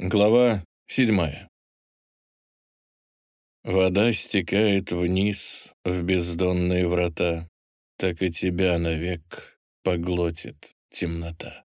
Глава седьмая. Вода стекает вниз в бездонные врата, так и тебя навек поглотит темнота.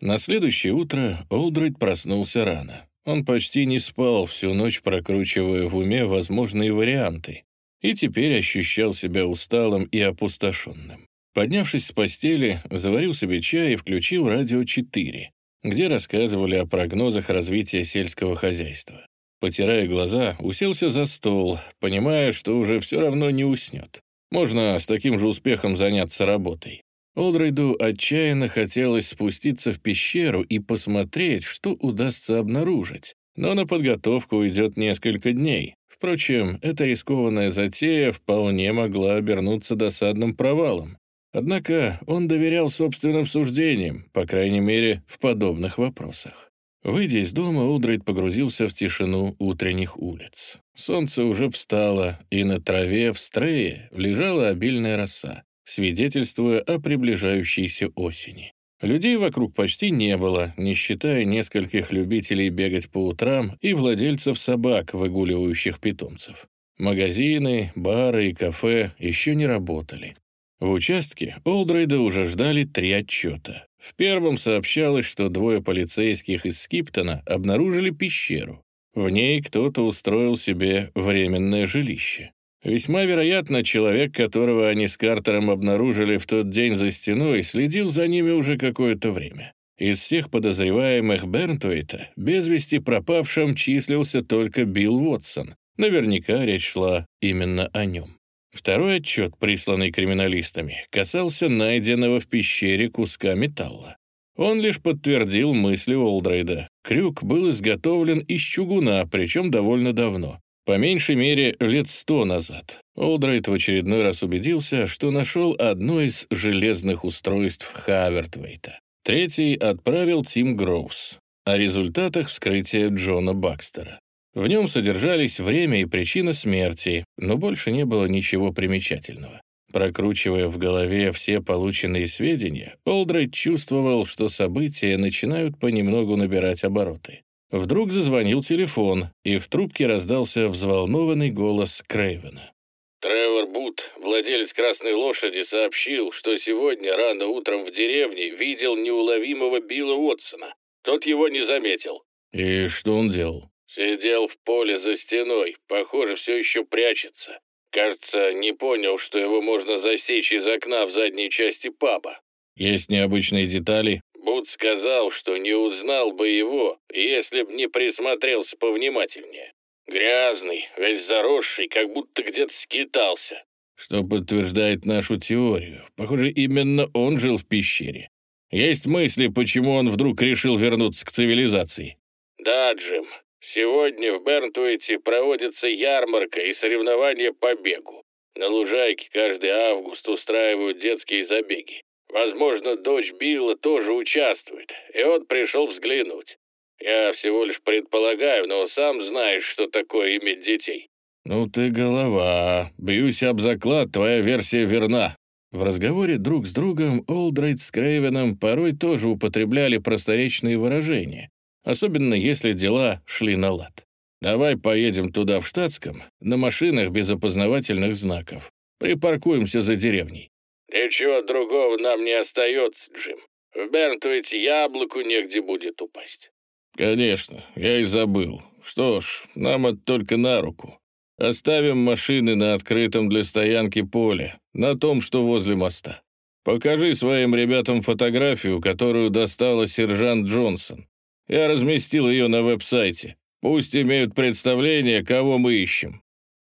На следующее утро Олдрид проснулся рано. Он почти не спал всю ночь, прокручивая в уме возможные варианты, и теперь ощущал себя усталым и опустошенным. Поднявшись с постели, заварил себе чай и включил радио 4, где рассказывали о прогнозах развития сельского хозяйства. Потирая глаза, уселся за стол, понимая, что уже все равно не уснет. Можно с таким же успехом заняться работой. Олдрейду отчаянно хотелось спуститься в пещеру и посмотреть, что удастся обнаружить. Но на подготовку уйдет несколько дней. Впрочем, эта рискованная затея вполне могла обернуться досадным провалом. Однако он доверял собственным суждениям, по крайней мере, в подобных вопросах. Выйдя из дома, Удрейд погрузился в тишину утренних улиц. Солнце уже встало, и на траве в стрее лежала обильная роса, свидетельствуя о приближающейся осени. Людей вокруг почти не было, не считая нескольких любителей бегать по утрам и владельцев собак, выгуливающих питомцев. Магазины, бары и кафе еще не работали. В участке Олдрейда уже ждали три отчета. В первом сообщалось, что двое полицейских из Скиптона обнаружили пещеру. В ней кто-то устроил себе временное жилище. Весьма вероятно, человек, которого они с Картером обнаружили в тот день за стеной, следил за ними уже какое-то время. Из всех подозреваемых Бернтуэйта без вести пропавшим числился только Билл Уотсон. Наверняка речь шла именно о нем. Второй отчет, присланный криминалистами, касался найденного в пещере куска металла. Он лишь подтвердил мысли Олдрейда. Крюк был изготовлен из чугуна, причем довольно давно. По меньшей мере, лет сто назад. Олдрейд в очередной раз убедился, что нашел одно из железных устройств Хавертвейта. Третий отправил Тим Гроувс о результатах вскрытия Джона Бакстера. В нем содержались время и причина смерти, но больше не было ничего примечательного. Прокручивая в голове все полученные сведения, Олдрейд чувствовал, что события начинают понемногу набирать обороты. Вдруг зазвонил телефон, и в трубке раздался взволнованный голос Крейвена. Тревор Бут, владелец «Красной лошади», сообщил, что сегодня рано утром в деревне видел неуловимого Билла Уотсона. Тот его не заметил. «И что он делал?» Сидел в поле за стеной, похоже, все еще прячется. Кажется, не понял, что его можно засечь из окна в задней части паба. Есть необычные детали? Буд сказал, что не узнал бы его, если б не присмотрелся повнимательнее. Грязный, весь заросший, как будто где-то скитался. Что подтверждает нашу теорию. Похоже, именно он жил в пещере. Есть мысли, почему он вдруг решил вернуться к цивилизации? Да, Джим, Сегодня в Бернтуэте проводится ярмарка и соревнования по бегу. На лужайке каждый август устраивают детские забеги. Возможно, дочь Билла тоже участвует, и он пришел взглянуть. Я всего лишь предполагаю, но сам знаешь, что такое иметь детей». «Ну ты голова. Бьюсь об заклад, твоя версия верна». В разговоре друг с другом Олдрейд с Крейвеном порой тоже употребляли просторечные выражения, особенно если дела шли на лад. Давай поедем туда в штатском, на машинах без опознавательных знаков. Припаркуемся за деревней. Ничего другого нам не остается, Джим. В Бернтуэте яблоку негде будет упасть. Конечно, я и забыл. Что ж, нам это только на руку. Оставим машины на открытом для стоянки поле, на том, что возле моста. Покажи своим ребятам фотографию, которую достала сержант Джонсон. Я разместил ее на веб-сайте. Пусть имеют представление, кого мы ищем».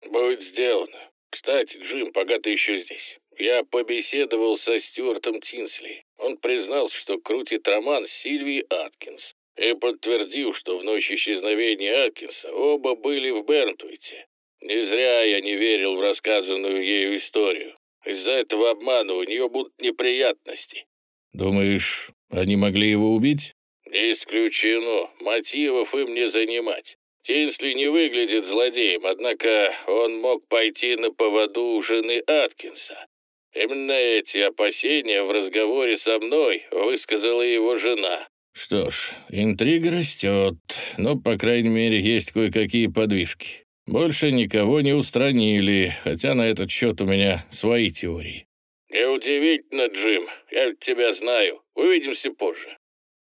«Будет сделано. Кстати, Джим, пока ты еще здесь. Я побеседовал со Стюартом Тинсли. Он признался, что крутит роман с Сильвией Аткинс и подтвердил, что в ночь исчезновения Аткинса оба были в Бернтуите. Не зря я не верил в рассказанную ею историю. Из-за этого обмана у нее будут неприятности. Думаешь, они могли его убить? «Не исключено. Мотивов им не занимать. Тинсли не выглядит злодеем, однако он мог пойти на поводу у жены Аткинса. Именно эти опасения в разговоре со мной высказала его жена. Что ж, интрига растет, но, по крайней мере, есть кое-какие подвижки. Больше никого не устранили, хотя на этот счет у меня свои теории. «Неудивительно, Джим. Я тебя знаю. Увидимся позже».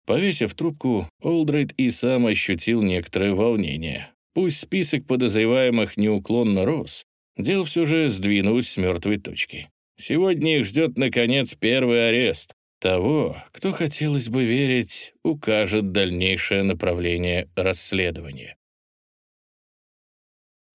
Повесив трубку, Олдрейд и сам ощутил некоторое волнение. Пусть список подозреваемых неуклонно рос, дело все же сдвинулось с мертвой точки. Сегодня их ждет, наконец, первый арест. Того, кто, хотелось бы верить, укажет дальнейшее направление расследования.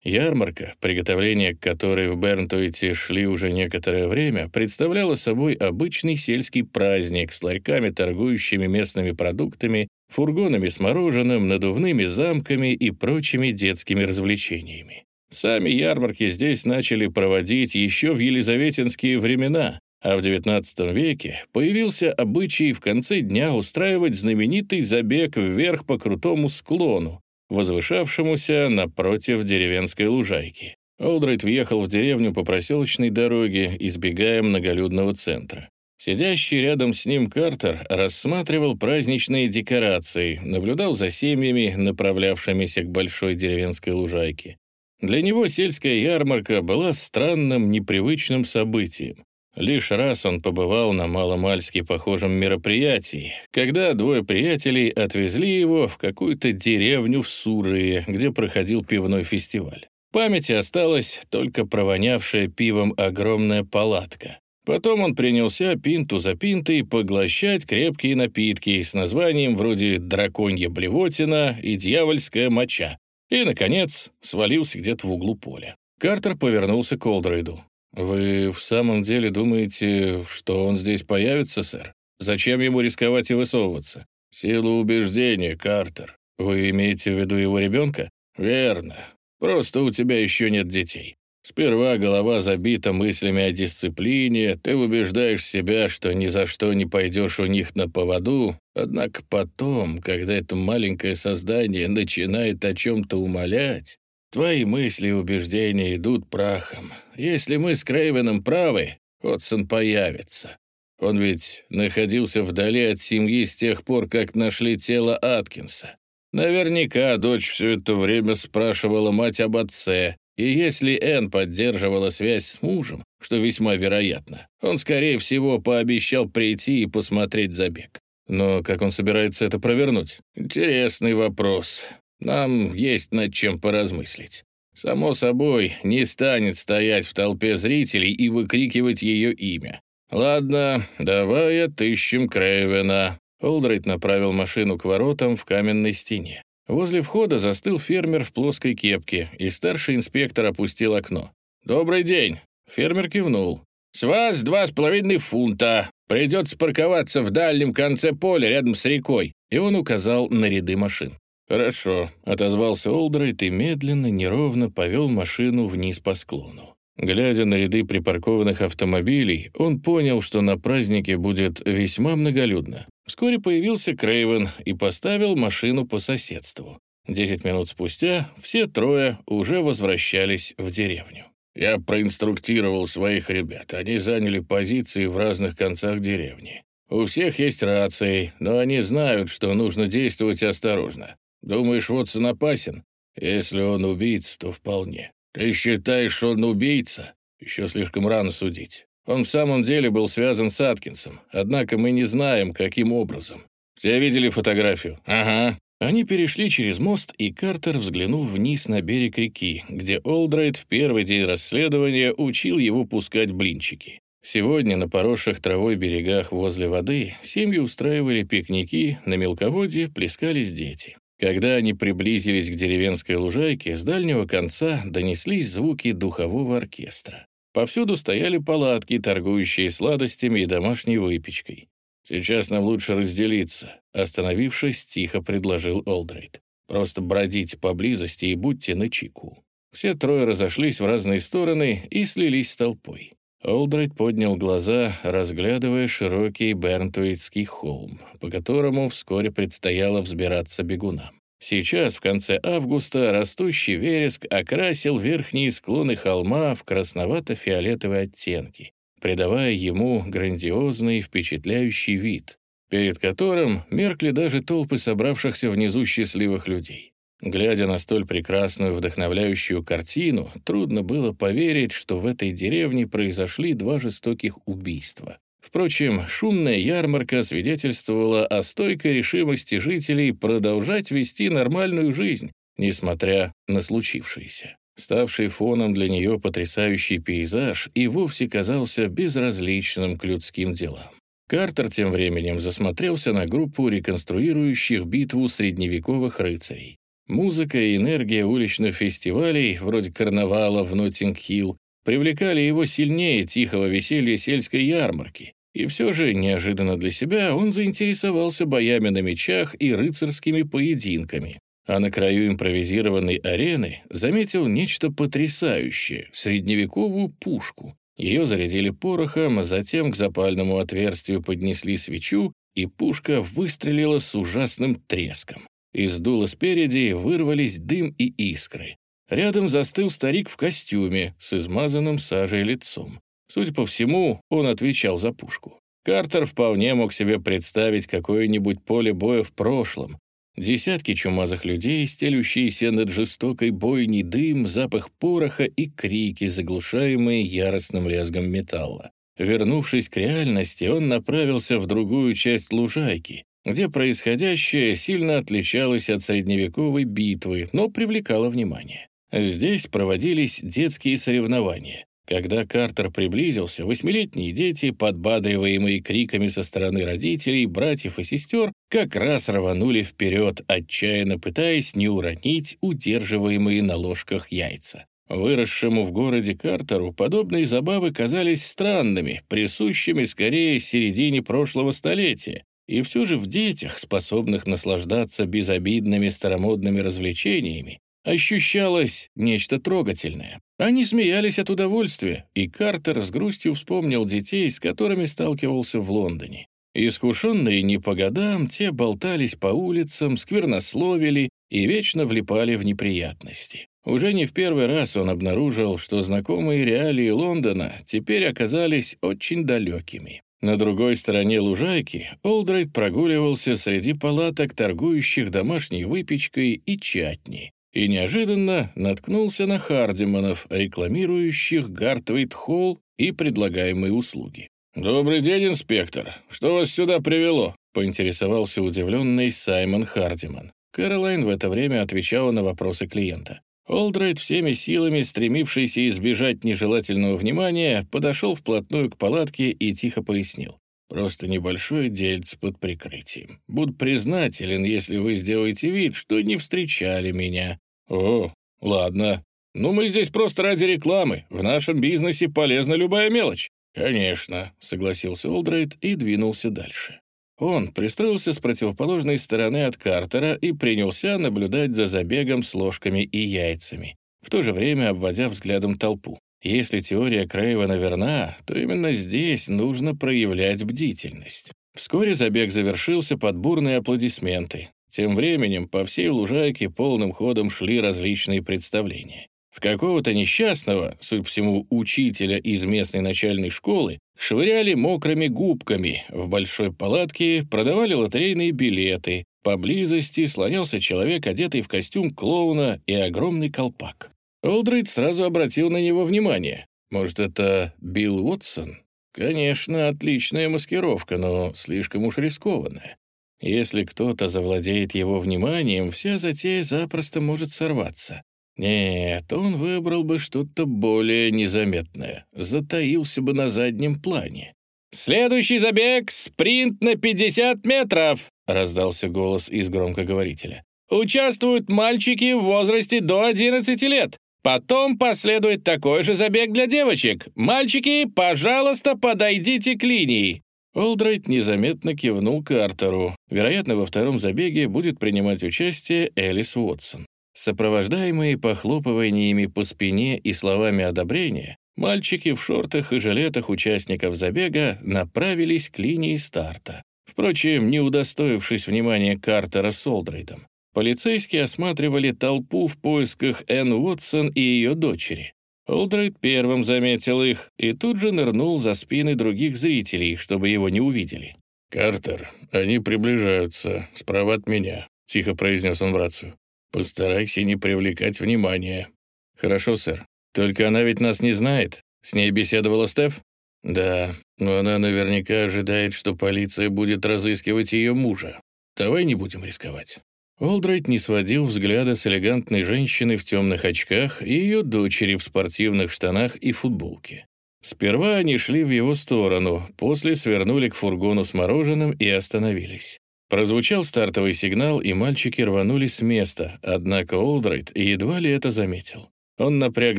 Ярмарка, приготовления к которой в Бернтуите шли уже некоторое время, представляла собой обычный сельский праздник с ларьками, торгующими местными продуктами, фургонами с мороженым, надувными замками и прочими детскими развлечениями. Сами ярмарки здесь начали проводить еще в елизаветинские времена, а в XIX веке появился обычай в конце дня устраивать знаменитый забег вверх по крутому склону, возвышавшемуся напротив деревенской лужайки. Олдрейд въехал в деревню по проселочной дороге, избегая многолюдного центра. Сидящий рядом с ним Картер рассматривал праздничные декорации, наблюдал за семьями, направлявшимися к большой деревенской лужайке. Для него сельская ярмарка была странным, непривычным событием. Лишь раз он побывал на маломальски похожем мероприятии, когда двое приятелей отвезли его в какую-то деревню в Сурые, где проходил пивной фестиваль. В памяти осталась только провонявшая пивом огромная палатка. Потом он принялся пинту за пинтой поглощать крепкие напитки с названием вроде «драконья блевотина» и «дьявольская моча». И, наконец, свалился где-то в углу поля. Картер повернулся к Олдрейду. «Вы в самом деле думаете, что он здесь появится, сэр? Зачем ему рисковать и высовываться?» «Сила убеждения, Картер. Вы имеете в виду его ребенка?» «Верно. Просто у тебя еще нет детей. Сперва голова забита мыслями о дисциплине, ты убеждаешь себя, что ни за что не пойдешь у них на поводу, однако потом, когда это маленькое создание начинает о чем-то умолять, Твои мысли и убеждения идут прахом. Если мы с Крейвеном правы, Отсон появится. Он ведь находился вдали от семьи с тех пор, как нашли тело Аткинса. Наверняка дочь все это время спрашивала мать об отце, и если Энн поддерживала связь с мужем, что весьма вероятно, он, скорее всего, пообещал прийти и посмотреть забег. Но как он собирается это провернуть? Интересный вопрос. Нам есть над чем поразмыслить. Само собой, не станет стоять в толпе зрителей и выкрикивать ее имя. «Ладно, давай отыщем Крейвена». Олдрейд направил машину к воротам в каменной стене. Возле входа застыл фермер в плоской кепке, и старший инспектор опустил окно. «Добрый день!» Фермер кивнул. «С вас два с половиной фунта. Придется парковаться в дальнем конце поля рядом с рекой». И он указал на ряды машин. «Хорошо», — отозвался Олдрайт и медленно, неровно повел машину вниз по склону. Глядя на ряды припаркованных автомобилей, он понял, что на празднике будет весьма многолюдно. Вскоре появился Крейвен и поставил машину по соседству. Десять минут спустя все трое уже возвращались в деревню. Я проинструктировал своих ребят. Они заняли позиции в разных концах деревни. У всех есть рации, но они знают, что нужно действовать осторожно. Думаешь, Вотсон опасен? Если он убийца, то вполне. Ты считаешь, он убийца? Еще слишком рано судить. Он в самом деле был связан с Аткинсом, однако мы не знаем, каким образом. Все видели фотографию? Ага. Они перешли через мост, и Картер взглянул вниз на берег реки, где Олдрайт в первый день расследования учил его пускать блинчики. Сегодня на поросших травой берегах возле воды семьи устраивали пикники, на мелководье плескались дети. Когда они приблизились к деревенской лужайке, с дальнего конца донеслись звуки духового оркестра. Повсюду стояли палатки, торгующие сладостями и домашней выпечкой. «Сейчас нам лучше разделиться», — остановившись, тихо предложил Олдрейд. «Просто бродите поблизости и будьте начеку». Все трое разошлись в разные стороны и слились с толпой. Олдрайт поднял глаза, разглядывая широкий Бернтуитский холм, по которому вскоре предстояло взбираться бегунам. Сейчас, в конце августа, растущий вереск окрасил верхние склоны холма в красновато-фиолетовые оттенки, придавая ему грандиозный впечатляющий вид. перед которым меркли даже толпы собравшихся внизу счастливых людей. Глядя на столь прекрасную, вдохновляющую картину, трудно было поверить, что в этой деревне произошли два жестоких убийства. Впрочем, шумная ярмарка свидетельствовала о стойкой решимости жителей продолжать вести нормальную жизнь, несмотря на случившееся. Ставший фоном для нее потрясающий пейзаж и вовсе казался безразличным к людским делам. Картер тем временем засмотрелся на группу реконструирующих битву средневековых рыцарей. Музыка и энергия уличных фестивалей, вроде карнавала в Ноттинг-Хилл, привлекали его сильнее тихого веселья сельской ярмарки. И все же, неожиданно для себя, он заинтересовался боями на мечах и рыцарскими поединками. А на краю импровизированной арены заметил нечто потрясающее — средневековую пушку. Ее зарядили порохом, а затем к запальному отверстию поднесли свечу, и пушка выстрелила с ужасным треском. Из дула спереди вырвались дым и искры. Рядом застыл старик в костюме с измазанным сажей лицом. Судя по всему, он отвечал за пушку. Картер вполне мог себе представить какое-нибудь поле боя в прошлом. Десятки чумазых людей, стелющиеся над жестокой бойней дым, запах пороха и крики, заглушаемые яростным лязгом металла. Вернувшись к реальности, он направился в другую часть лужайки, где происходящее сильно отличалось от средневековой битвы, но привлекало внимание. Здесь проводились детские соревнования. Когда Картер приблизился, восьмилетние дети, подбадриваемые криками со стороны родителей, братьев и сестер, как раз рванули вперед, отчаянно пытаясь не уронить удерживаемые на ложках яйца. Выросшему в городе Картеру подобные забавы казались странными, присущими скорее середине прошлого столетия, и все же в детях, способных наслаждаться безобидными старомодными развлечениями, ощущалось нечто трогательное. Они смеялись от удовольствия, и Картер с грустью вспомнил детей, с которыми сталкивался в Лондоне. Искушенные не по годам, те болтались по улицам, сквернословили и вечно влипали в неприятности. Уже не в первый раз он обнаружил, что знакомые реалии Лондона теперь оказались очень далекими. На другой стороне лужайки Олдрайт прогуливался среди палаток, торгующих домашней выпечкой и чатни, и неожиданно наткнулся на Хардиманов, рекламирующих Гартвейт-Холл и предлагаемые услуги. «Добрый день, инспектор. Что вас сюда привело?» — поинтересовался удивленный Саймон Хардиман. Кэролайн в это время отвечала на вопросы клиента. Олдрайт, всеми силами стремившийся избежать нежелательного внимания, подошел вплотную к палатке и тихо пояснил. «Просто небольшое дельце под прикрытием. Буду признателен, если вы сделаете вид, что не встречали меня». «О, ладно. Ну, мы здесь просто ради рекламы. В нашем бизнесе полезна любая мелочь». «Конечно», — согласился Олдрайт и двинулся дальше. Он пристроился с противоположной стороны от Картера и принялся наблюдать за забегом с ложками и яйцами, в то же время обводя взглядом толпу. Если теория Крейвена верна, то именно здесь нужно проявлять бдительность. Вскоре забег завершился под бурные аплодисменты. Тем временем по всей лужайке полным ходом шли различные представления. В какого-то несчастного, судя по всему, учителя из местной начальной школы, швыряли мокрыми губками, в большой палатке продавали лотерейные билеты, поблизости слонялся человек, одетый в костюм клоуна и огромный колпак. Олдрейд сразу обратил на него внимание. Может, это Билл Уотсон? Конечно, отличная маскировка, но слишком уж рискованная. Если кто-то завладеет его вниманием, вся затея запросто может сорваться. Нет, он выбрал бы что-то более незаметное, затаился бы на заднем плане. «Следующий забег — спринт на 50 метров!» — раздался голос из громкоговорителя. «Участвуют мальчики в возрасте до 11 лет. Потом последует такой же забег для девочек. Мальчики, пожалуйста, подойдите к линии». Олдрайт незаметно кивнул Картеру. Вероятно, во втором забеге будет принимать участие Элис Уотсон. Сопровождаемые похлопываниями по спине и словами одобрения, мальчики в шортах и жилетах участников забега направились к линии старта. Впрочем, не удостоившись внимания Картера с Олдрейдом, полицейские осматривали толпу в поисках Энн Уотсон и ее дочери. Олдрейд первым заметил их и тут же нырнул за спины других зрителей, чтобы его не увидели. «Картер, они приближаются, справа от меня», — тихо произнес он в рацию. «Постарайся не привлекать внимания». «Хорошо, сэр. Только она ведь нас не знает. С ней беседовала Стеф?» «Да, но она наверняка ожидает, что полиция будет разыскивать ее мужа. Давай не будем рисковать». Олдрайт не сводил взгляда с элегантной женщины в темных очках и ее дочери в спортивных штанах и футболке. Сперва они шли в его сторону, после свернули к фургону с мороженым и остановились. Прозвучал стартовый сигнал, и мальчики рванулись с места, однако Олдрайт едва ли это заметил. Он напряг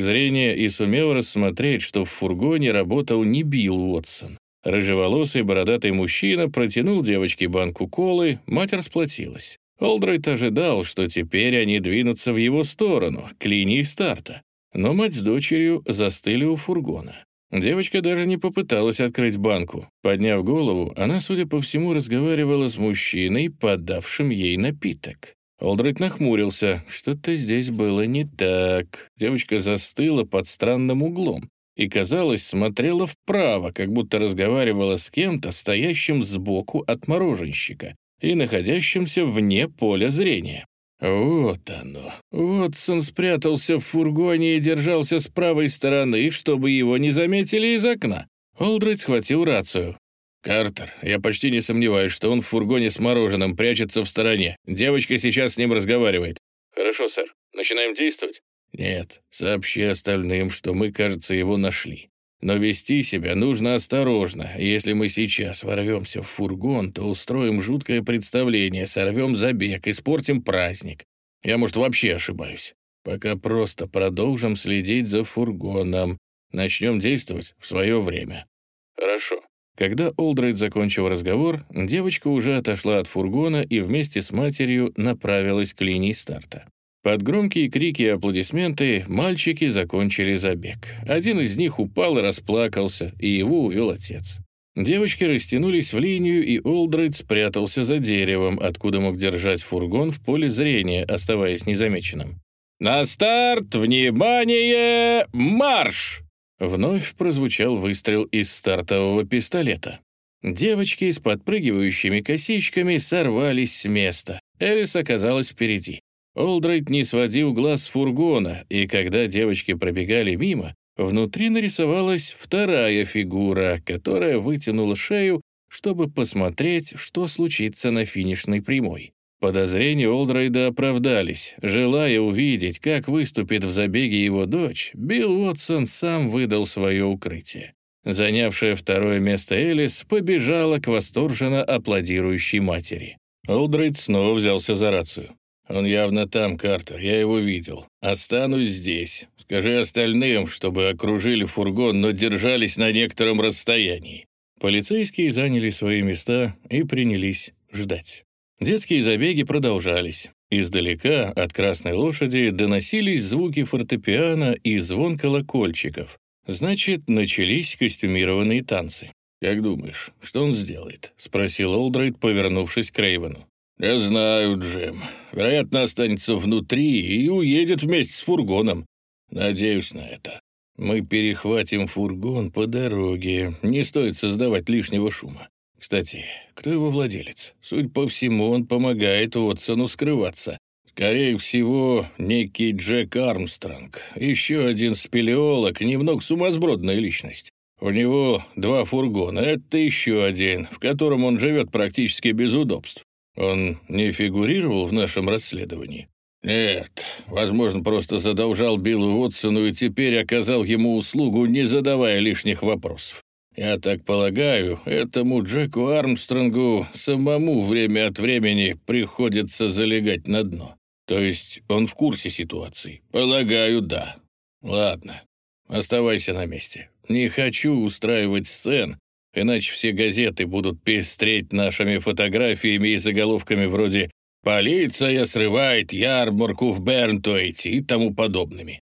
зрение и сумел рассмотреть, что в фургоне работал не Билл Уотсон. Рыжеволосый бородатый мужчина протянул девочке банку колы, мать расплатилась. Олдрайт ожидал, что теперь они двинутся в его сторону, к линии старта. Но мать с дочерью застыли у фургона. Девочка даже не попыталась открыть банку. Подняв голову, она, судя по всему, разговаривала с мужчиной, подавшим ей напиток. Олдрайт нахмурился. Что-то здесь было не так. Девочка застыла под странным углом и, казалось, смотрела вправо, как будто разговаривала с кем-то, стоящим сбоку от мороженщика и находящимся вне поля зрения. Вот оно. Уотсон спрятался в фургоне и держался с правой стороны, чтобы его не заметили из окна. Олдрайт схватил рацию. «Картер, я почти не сомневаюсь, что он в фургоне с мороженым прячется в стороне. Девочка сейчас с ним разговаривает». «Хорошо, сэр. Начинаем действовать?» «Нет, сообщи остальным, что мы, кажется, его нашли. Но вести себя нужно осторожно. Если мы сейчас ворвемся в фургон, то устроим жуткое представление, сорвем забег, испортим праздник. Я, может, вообще ошибаюсь. Пока просто продолжим следить за фургоном. Начнем действовать в свое время». «Хорошо», когда Олдрейд закончил разговор, девочка уже отошла от фургона и вместе с матерью направилась к линии старта. Под громкие крики и аплодисменты мальчики закончили забег. Один из них упал и расплакался, и его увел отец. Девочки растянулись в линию, и Олдрейд спрятался за деревом, откуда мог держать фургон в поле зрения, оставаясь незамеченным. «На старт! Внимание! Марш!» Вновь прозвучал выстрел из стартового пистолета. Девочки с подпрыгивающими косичками сорвались с места. Элис оказалась впереди. Олдрайт не сводил глаз с фургона, и когда девочки пробегали мимо, внутри нарисовалась вторая фигура, которая вытянула шею, чтобы посмотреть, что случится на финишной прямой. Подозрения Олдрейда оправдались. Желая увидеть, как выступит в забеге его дочь, Билл Уотсон сам выдал свое укрытие. Занявшая второе место Элис побежала к восторженно аплодирующей матери. Олдрейд снова взялся за рацию. «Он явно там, Картер, я его видел. Останусь здесь. Скажи остальным, чтобы окружили фургон, но держались на некотором расстоянии». Полицейские заняли свои места и принялись ждать. Детские забеги продолжались. Издалека от красной лошади доносились звуки фортепиано и звон колокольчиков. Значит, начались костюмированные танцы. «Как думаешь, что он сделает?» — спросил Олдрейд, повернувшись к Рейвену. «Я знаю, Джим. Вероятно, останется внутри и уедет вместе с фургоном. Надеюсь на это. Мы перехватим фургон по дороге. Не стоит создавать лишнего шума. Кстати, кто его владелец? Судя по всему, он помогает Уотсону скрываться. Скорее всего, некий Джек Армстронг. Еще один спелеолог, немного сумасбродная личность. У него два фургона, это еще один, в котором он живет практически без удобств. Он не фигурировал в нашем расследовании? Нет, возможно, просто задолжал Биллу Уотсону и теперь оказал ему услугу, не задавая лишних вопросов. Я так полагаю, этому Джеку Армстронгу самому время от времени приходится залегать на дно. То есть он в курсе ситуации? Полагаю, да. Ладно, оставайся на месте. Не хочу устраивать сцен, иначе все газеты будут пестреть нашими фотографиями и заголовками вроде «Полиция срывает ярмарку в Бернтуэйте» и тому подобными.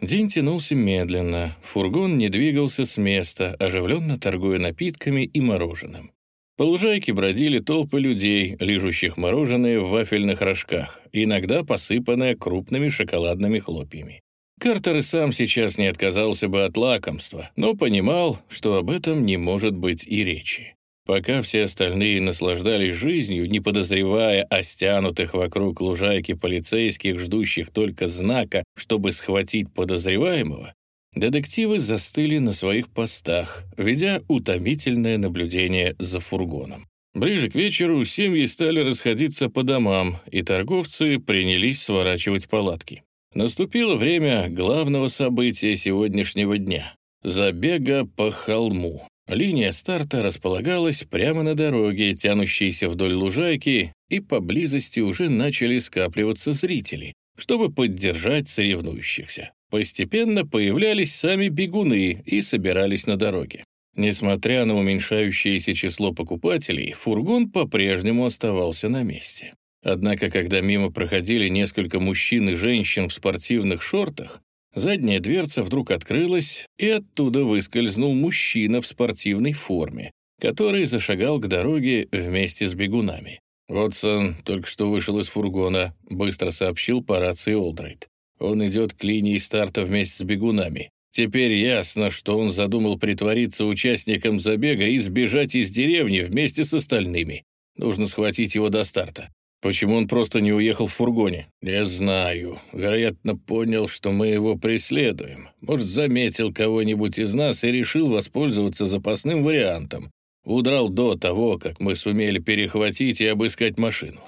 День тянулся медленно, фургон не двигался с места, оживленно торгуя напитками и мороженым. По лужайке бродили толпы людей, лижущих мороженое в вафельных рожках, иногда посыпанное крупными шоколадными хлопьями. Картер и сам сейчас не отказался бы от лакомства, но понимал, что об этом не может быть и речи. Пока все остальные наслаждались жизнью, не подозревая о стянутых вокруг лужайки полицейских, ждущих только знака, чтобы схватить подозреваемого, детективы застыли на своих постах, ведя утомительное наблюдение за фургоном. Ближе к вечеру семьи стали расходиться по домам, и торговцы принялись сворачивать палатки. Наступило время главного события сегодняшнего дня — забега по холму. Линия старта располагалась прямо на дороге, тянущейся вдоль лужайки, и поблизости уже начали скапливаться зрители, чтобы поддержать соревнующихся. Постепенно появлялись сами бегуны и собирались на дороге. Несмотря на уменьшающееся число покупателей, фургон по-прежнему оставался на месте. Однако, когда мимо проходили несколько мужчин и женщин в спортивных шортах, Задняя дверца вдруг открылась, и оттуда выскользнул мужчина в спортивной форме, который зашагал к дороге вместе с бегунами. «Вотсон только что вышел из фургона», — быстро сообщил по рации Олдрейд. «Он идет к линии старта вместе с бегунами. Теперь ясно, что он задумал притвориться участником забега и сбежать из деревни вместе с остальными. Нужно схватить его до старта. Почему он просто не уехал в фургоне? Не знаю. Вероятно, понял, что мы его преследуем. Может, заметил кого-нибудь из нас и решил воспользоваться запасным вариантом. Удрал до того, как мы сумели перехватить и обыскать машину.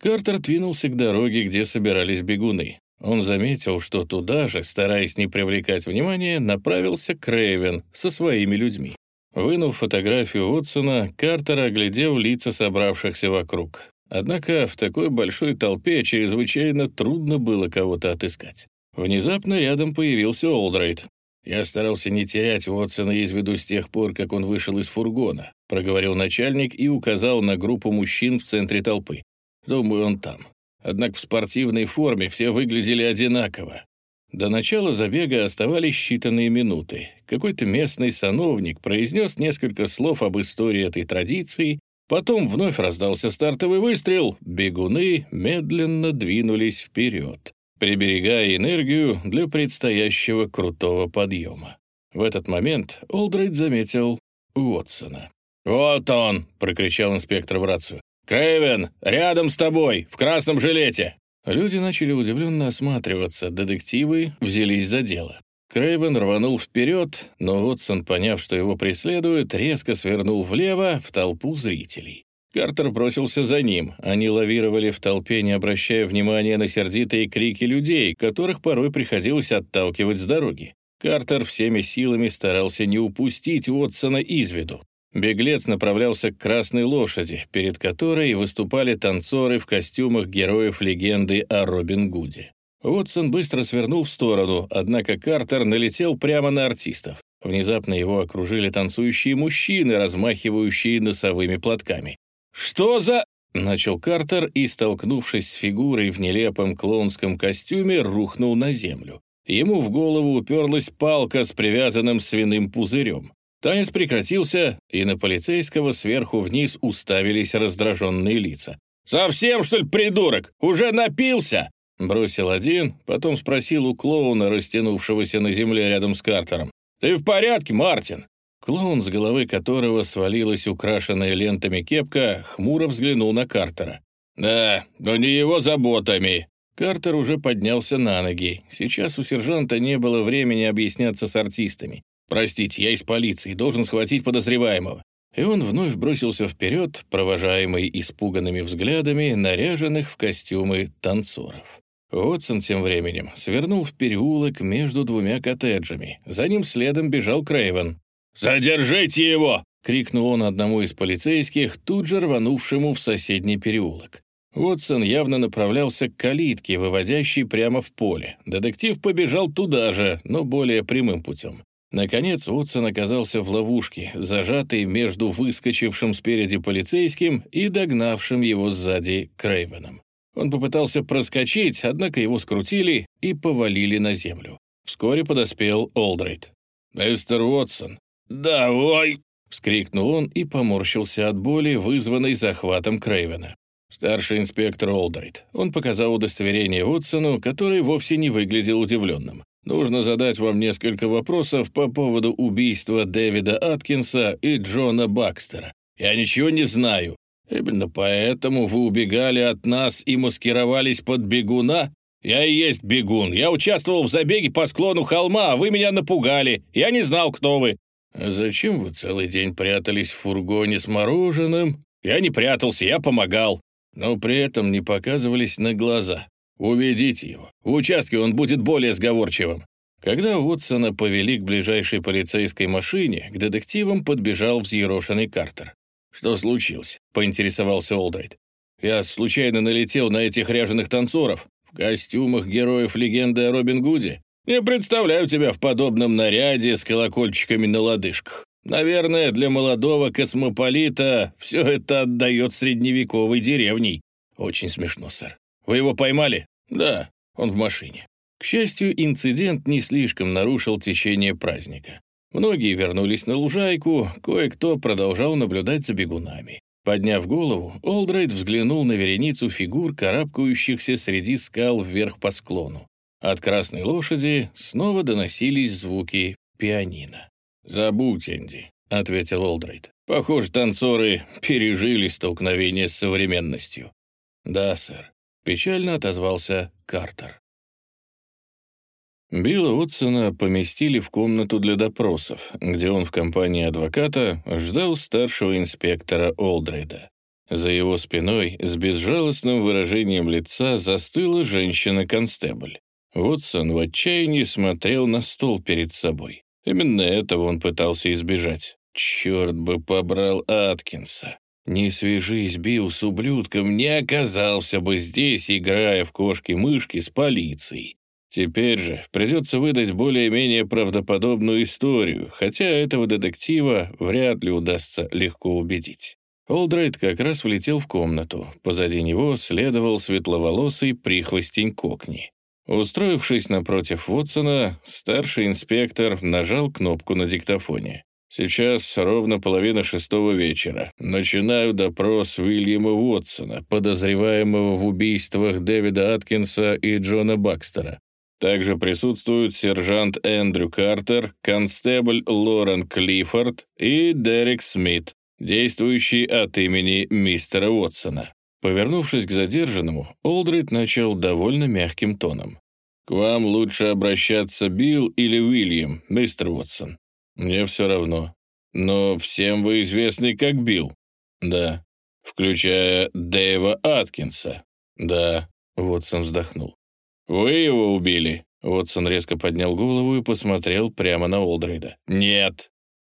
Картер двинулся к дороге, где собирались бегуны. Он заметил, что туда же, стараясь не привлекать внимания, направился Крейвен со своими людьми. Вынув фотографию Уотсона, Картер оглядел лица собравшихся вокруг. Однако в такой большой толпе чрезвычайно трудно было кого-то отыскать. Внезапно рядом появился Олдрейд. «Я старался не терять Уотсона из виду с тех пор, как он вышел из фургона», проговорил начальник и указал на группу мужчин в центре толпы. «Думаю, он там. Однако в спортивной форме все выглядели одинаково. До начала забега оставались считанные минуты. Какой-то местный сановник произнес несколько слов об истории этой традиции Потом вновь раздался стартовый выстрел, бегуны медленно двинулись вперед, приберегая энергию для предстоящего крутого подъема. В этот момент Олдрейд заметил Уотсона. «Вот он!» — прокричал инспектор в рацию. «Крэвен, рядом с тобой, в красном жилете!» Люди начали удивленно осматриваться, детективы взялись за дело. Крейвен рванул вперед, но Уотсон, поняв, что его преследуют, резко свернул влево в толпу зрителей. Картер бросился за ним. Они лавировали в толпе, не обращая внимания на сердитые крики людей, которых порой приходилось отталкивать с дороги. Картер всеми силами старался не упустить Уотсона из виду. Беглец направлялся к красной лошади, перед которой выступали танцоры в костюмах героев легенды о Робин Гуде. Уотсон быстро свернул в сторону, однако Картер налетел прямо на артистов. Внезапно его окружили танцующие мужчины, размахивающие носовыми платками. «Что за...» — начал Картер и, столкнувшись с фигурой в нелепом клоунском костюме, рухнул на землю. Ему в голову уперлась палка с привязанным свиным пузырем. Танец прекратился, и на полицейского сверху вниз уставились раздраженные лица. «Совсем, что ли, придурок? Уже напился?» Бросил один, потом спросил у клоуна, растянувшегося на земле рядом с Картером. «Ты в порядке, Мартин?» Клоун, с головы которого свалилась украшенная лентами кепка, хмуро взглянул на Картера. «Да, но не его заботами». Картер уже поднялся на ноги. Сейчас у сержанта не было времени объясняться с артистами. «Простите, я из полиции, должен схватить подозреваемого». И он вновь бросился вперед, провожаемый испуганными взглядами наряженных в костюмы танцоров. Уотсон тем временем свернул в переулок между двумя коттеджами. За ним следом бежал Крейвен. «Задержите его!» — крикнул он одному из полицейских, тут же рванувшему в соседний переулок. Уотсон явно направлялся к калитке, выводящей прямо в поле. Детектив побежал туда же, но более прямым путем. Наконец Уотсон оказался в ловушке, зажатый между выскочившим спереди полицейским и догнавшим его сзади Крейвеном. Он попытался проскочить, однако его скрутили и повалили на землю. Вскоре подоспел Олдрейд. «Мистер Уотсон!» «Давай!» — вскрикнул он и поморщился от боли, вызванной захватом Крейвена. Старший инспектор Олдрейд. Он показал удостоверение Уотсону, который вовсе не выглядел удивленным. «Нужно задать вам несколько вопросов по поводу убийства Дэвида Аткинса и Джона Бакстера. Я ничего не знаю. Именно поэтому вы убегали от нас и маскировались под бегуна? Я и есть бегун. Я участвовал в забеге по склону холма, а вы меня напугали. Я не знал, кто вы. А зачем вы целый день прятались в фургоне с мороженым? Я не прятался, я помогал. Но при этом не показывались на глаза. Уведите его. В участке он будет более сговорчивым. Когда Уотсона повели к ближайшей полицейской машине, к детективам подбежал взъерошенный Картер. «Что случилось?» — поинтересовался Олдрейд. «Я случайно налетел на этих ряженых танцоров в костюмах героев легенды о Робин Гуде. Не представляю тебя в подобном наряде с колокольчиками на лодыжках. Наверное, для молодого космополита все это отдает средневековой деревней. Очень смешно, сэр. Вы его поймали? Да, он в машине. К счастью, инцидент не слишком нарушил течение праздника. Многие вернулись на лужайку, кое-кто продолжал наблюдать за бегунами. Подняв голову, Олдрайт взглянул на вереницу фигур, карабкающихся среди скал вверх по склону. От красной лошади снова доносились звуки пианино. «Забудь, Энди», — ответил Олдрайт. «Похоже, танцоры пережили столкновение с современностью». «Да, сэр», — печально отозвался Картер. Билла Уотсона поместили в комнату для допросов, где он в компании адвоката ждал старшего инспектора Олдрейда. За его спиной с безжалостным выражением лица застыла женщина-констебль. Уотсон в отчаянии смотрел на стол перед собой. Именно этого он пытался избежать. Черт бы побрал Аткинса. Не свяжись, Билл, с ублюдком, не оказался бы здесь, играя в кошки-мышки с полицией. Теперь же придется выдать более-менее правдоподобную историю, хотя этого детектива вряд ли удастся легко убедить. Олдрайт как раз влетел в комнату. Позади него следовал светловолосый прихвостень Кокни. Устроившись напротив Вотсона, старший инспектор нажал кнопку на диктофоне. «Сейчас ровно половина шестого вечера. Начинаю допрос Уильяма Уотсона, подозреваемого в убийствах Дэвида Аткинса и Джона Бакстера. Также присутствуют сержант Эндрю Картер, констебль Лорен Клиффорд и Дерек Смит, действующий от имени мистера Уотсона. Повернувшись к задержанному, Олдрид начал довольно мягким тоном. «К вам лучше обращаться Билл или Уильям, мистер Уотсон. Мне все равно. Но всем вы известны как Билл?» «Да». «Включая Дэйва Аткинса?» «Да», — Уотсон вздохнул. «Вы его убили?» Уотсон резко поднял голову и посмотрел прямо на Олдрейда. «Нет».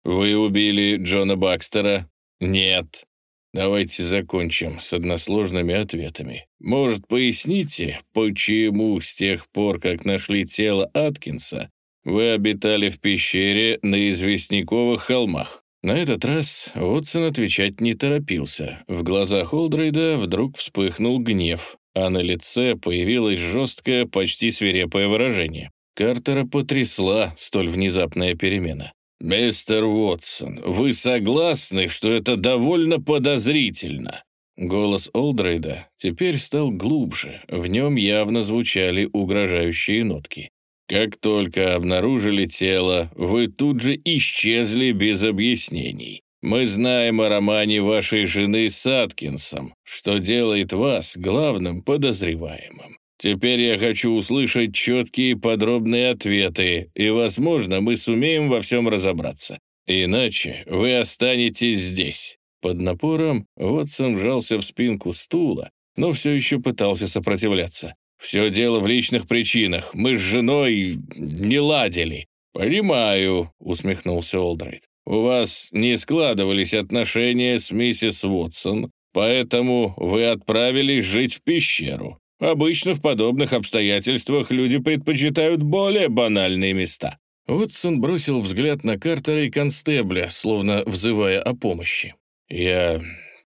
«Вы убили Джона Бакстера?» «Нет». Давайте закончим с односложными ответами. Может, поясните, почему с тех пор, как нашли тело Аткинса, вы обитали в пещере на известняковых холмах? На этот раз Уотсон отвечать не торопился. В глазах Олдрейда вдруг вспыхнул гнев а на лице появилось жесткое, почти свирепое выражение. Картера потрясла столь внезапная перемена. «Мистер Уотсон, вы согласны, что это довольно подозрительно?» Голос Олдрейда теперь стал глубже, в нем явно звучали угрожающие нотки. «Как только обнаружили тело, вы тут же исчезли без объяснений. Мы знаем о романе вашей жены с Аткинсом, что делает вас главным подозреваемым. Теперь я хочу услышать четкие подробные ответы, и, возможно, мы сумеем во всем разобраться. Иначе вы останетесь здесь». Под напором Вотсон вжался в спинку стула, но все еще пытался сопротивляться. «Все дело в личных причинах. Мы с женой не ладили». «Понимаю», — усмехнулся Олдрайт. У вас не складывались отношения с миссис Вотсон, поэтому вы отправились жить в пещеру. Обычно в подобных обстоятельствах люди предпочитают более банальные места». Уотсон бросил взгляд на Картера и Констебля, словно взывая о помощи. «Я...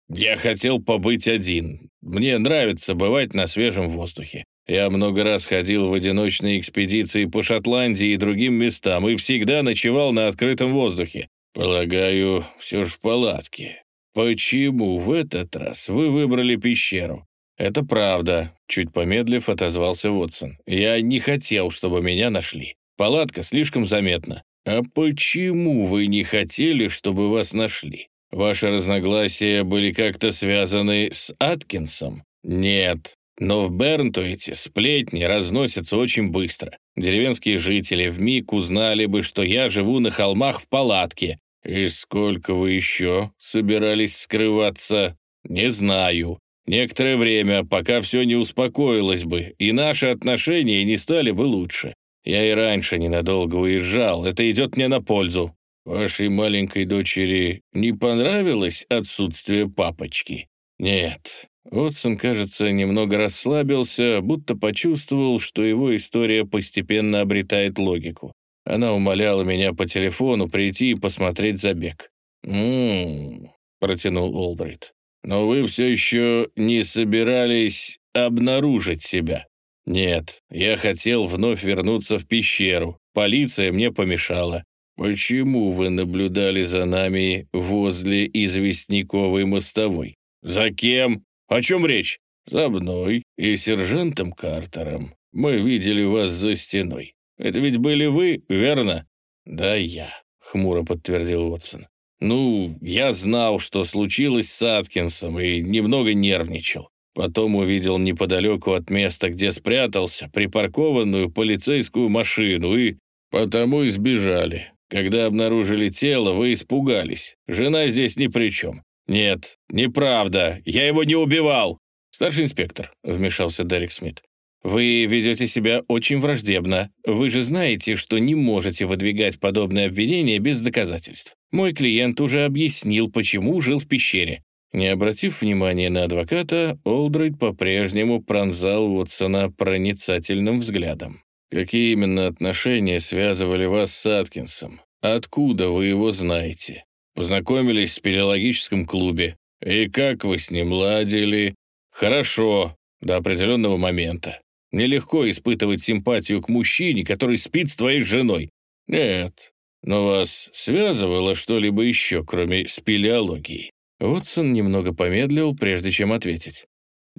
я хотел побыть один. Мне нравится бывать на свежем воздухе. Я много раз ходил в одиночные экспедиции по Шотландии и другим местам и всегда ночевал на открытом воздухе. «Полагаю, все же в палатке. Почему в этот раз вы выбрали пещеру?» «Это правда», — чуть помедлив отозвался Вотсон. «Я не хотел, чтобы меня нашли. Палатка слишком заметна». «А почему вы не хотели, чтобы вас нашли? Ваши разногласия были как-то связаны с Аткинсом? Нет. Но в Бернтуэте сплетни разносятся очень быстро. Деревенские жители вмиг узнали бы, что я живу на холмах в палатке. И сколько вы еще собирались скрываться? Не знаю. Некоторое время, пока все не успокоилось бы, и наши отношения не стали бы лучше. Я и раньше ненадолго уезжал, это идет мне на пользу. Вашей маленькой дочери не понравилось отсутствие папочки? Нет. Отсон, кажется, немного расслабился, будто почувствовал, что его история постепенно обретает логику. Она умоляла меня по телефону прийти и посмотреть забег. «М-м-м», протянул Олдрейд. «Но вы все еще не собирались обнаружить себя?» «Нет, я хотел вновь вернуться в пещеру. Полиция мне помешала. Почему вы наблюдали за нами возле известняковой мостовой? За кем? О чем речь? За мной и сержантом Картером. Мы видели вас за стеной. Это ведь были вы, верно? Да, я, хмуро подтвердил Уотсон. Ну, я знал, что случилось с Аткинсом и немного нервничал. Потом увидел неподалеку от места, где спрятался, припаркованную полицейскую машину и... Потому и сбежали. Когда обнаружили тело, вы испугались. Жена здесь ни при чем. Нет, неправда, я его не убивал. Старший инспектор, вмешался Дерек Смит. Вы ведете себя очень враждебно. Вы же знаете, что не можете выдвигать подобные обвинения без доказательств. Мой клиент уже объяснил, почему жил в пещере. Не обратив внимания на адвоката, Олдрейд по-прежнему пронзал Уотсона проницательным взглядом. Какие именно отношения связывали вас с Аткинсом? Откуда вы его знаете? Познакомились в спелеологическом клубе. И как вы с ним ладили? Хорошо, до определенного момента. Нелегко испытывать симпатию к мужчине, который спит с твоей женой. Нет, но вас связывало что-либо еще, кроме спелеологии? Уотсон немного помедлил, прежде чем ответить.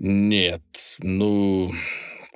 «Нет, ну,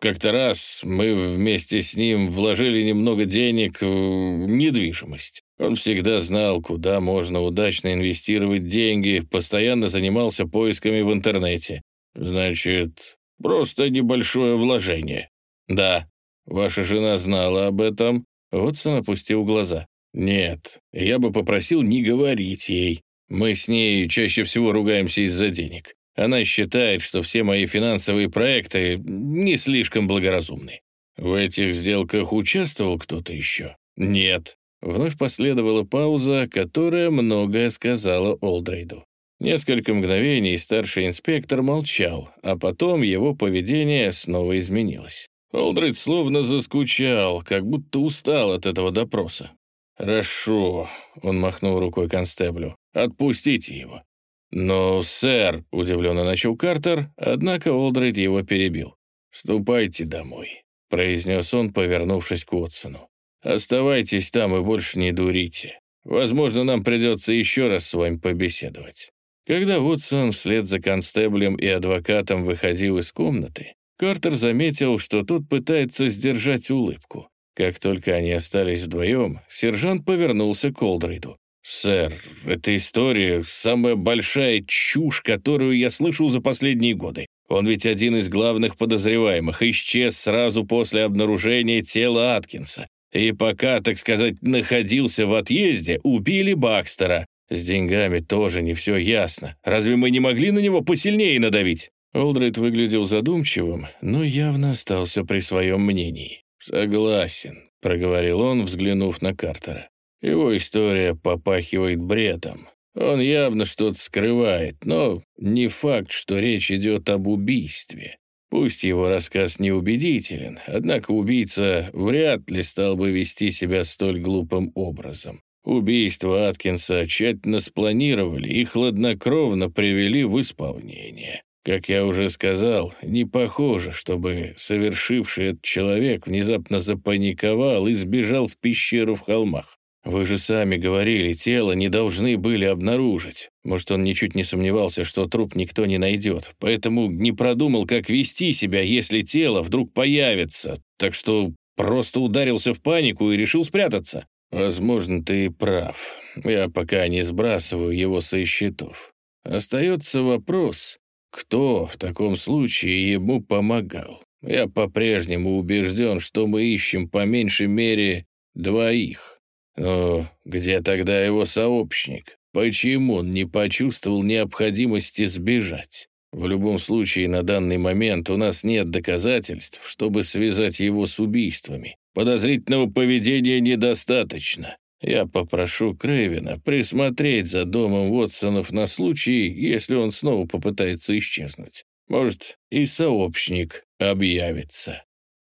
как-то раз мы вместе с ним вложили немного денег в недвижимость. Он всегда знал, куда можно удачно инвестировать деньги, постоянно занимался поисками в интернете. Значит, просто небольшое вложение. Да, ваша жена знала об этом. Вотсон опустил глаза. Нет, я бы попросил не говорить ей. Мы с ней чаще всего ругаемся из-за денег. Она считает, что все мои финансовые проекты не слишком благоразумны. В этих сделках участвовал кто-то еще? Нет. Вновь последовала пауза, которая многое сказала Олдрейду. Несколько мгновений старший инспектор молчал, а потом его поведение снова изменилось. Олдрейд словно заскучал, как будто устал от этого допроса. «Хорошо», — он махнул рукой констеблю, — «отпустите его. «Но, сэр», — удивленно начал Картер, однако Олдрейд его перебил. «Ступайте домой», — произнес он, повернувшись к Уотсону. «Оставайтесь там и больше не дурите. Возможно, нам придется еще раз с вами побеседовать». Когда Уотсон вслед за констеблем и адвокатом выходил из комнаты, Картер заметил, что тот пытается сдержать улыбку. Как только они остались вдвоем, сержант повернулся к Олдрейду. «Сэр, эта история — самая большая чушь, которую я слышал за последние годы. Он ведь один из главных подозреваемых, исчез сразу после обнаружения тела Аткинса. И пока, так сказать, находился в отъезде, убили Бакстера. С деньгами тоже не все ясно. Разве мы не могли на него посильнее надавить?» Олдрейд выглядел задумчивым, но явно остался при своем мнении. «Согласен», — проговорил он, взглянув на Картера. Его история попахивает бредом. Он явно что-то скрывает, но не факт, что речь идет об убийстве. Пусть его рассказ неубедителен, однако убийца вряд ли стал бы вести себя столь глупым образом. Убийство Аткинса тщательно спланировали и хладнокровно привели в исполнение. Как я уже сказал, не похоже, чтобы совершивший этот человек внезапно запаниковал и сбежал в пещеру в холмах. Вы же сами говорили, тело не должны были обнаружить. Может, он ничуть не сомневался, что труп никто не найдет, поэтому не продумал, как вести себя, если тело вдруг появится, так что просто ударился в панику и решил спрятаться. Возможно, ты и прав. Я пока не сбрасываю его со счетов. Остается вопрос, кто в таком случае ему помогал. Я по-прежнему убежден, что мы ищем по меньшей мере двоих. Но где тогда его сообщник? Почему он не почувствовал необходимости сбежать? В любом случае, на данный момент у нас нет доказательств, чтобы связать его с убийствами. Подозрительного поведения недостаточно. Я попрошу Крейвена присмотреть за домом Уотсонов на случай, если он снова попытается исчезнуть. Может, и сообщник объявится».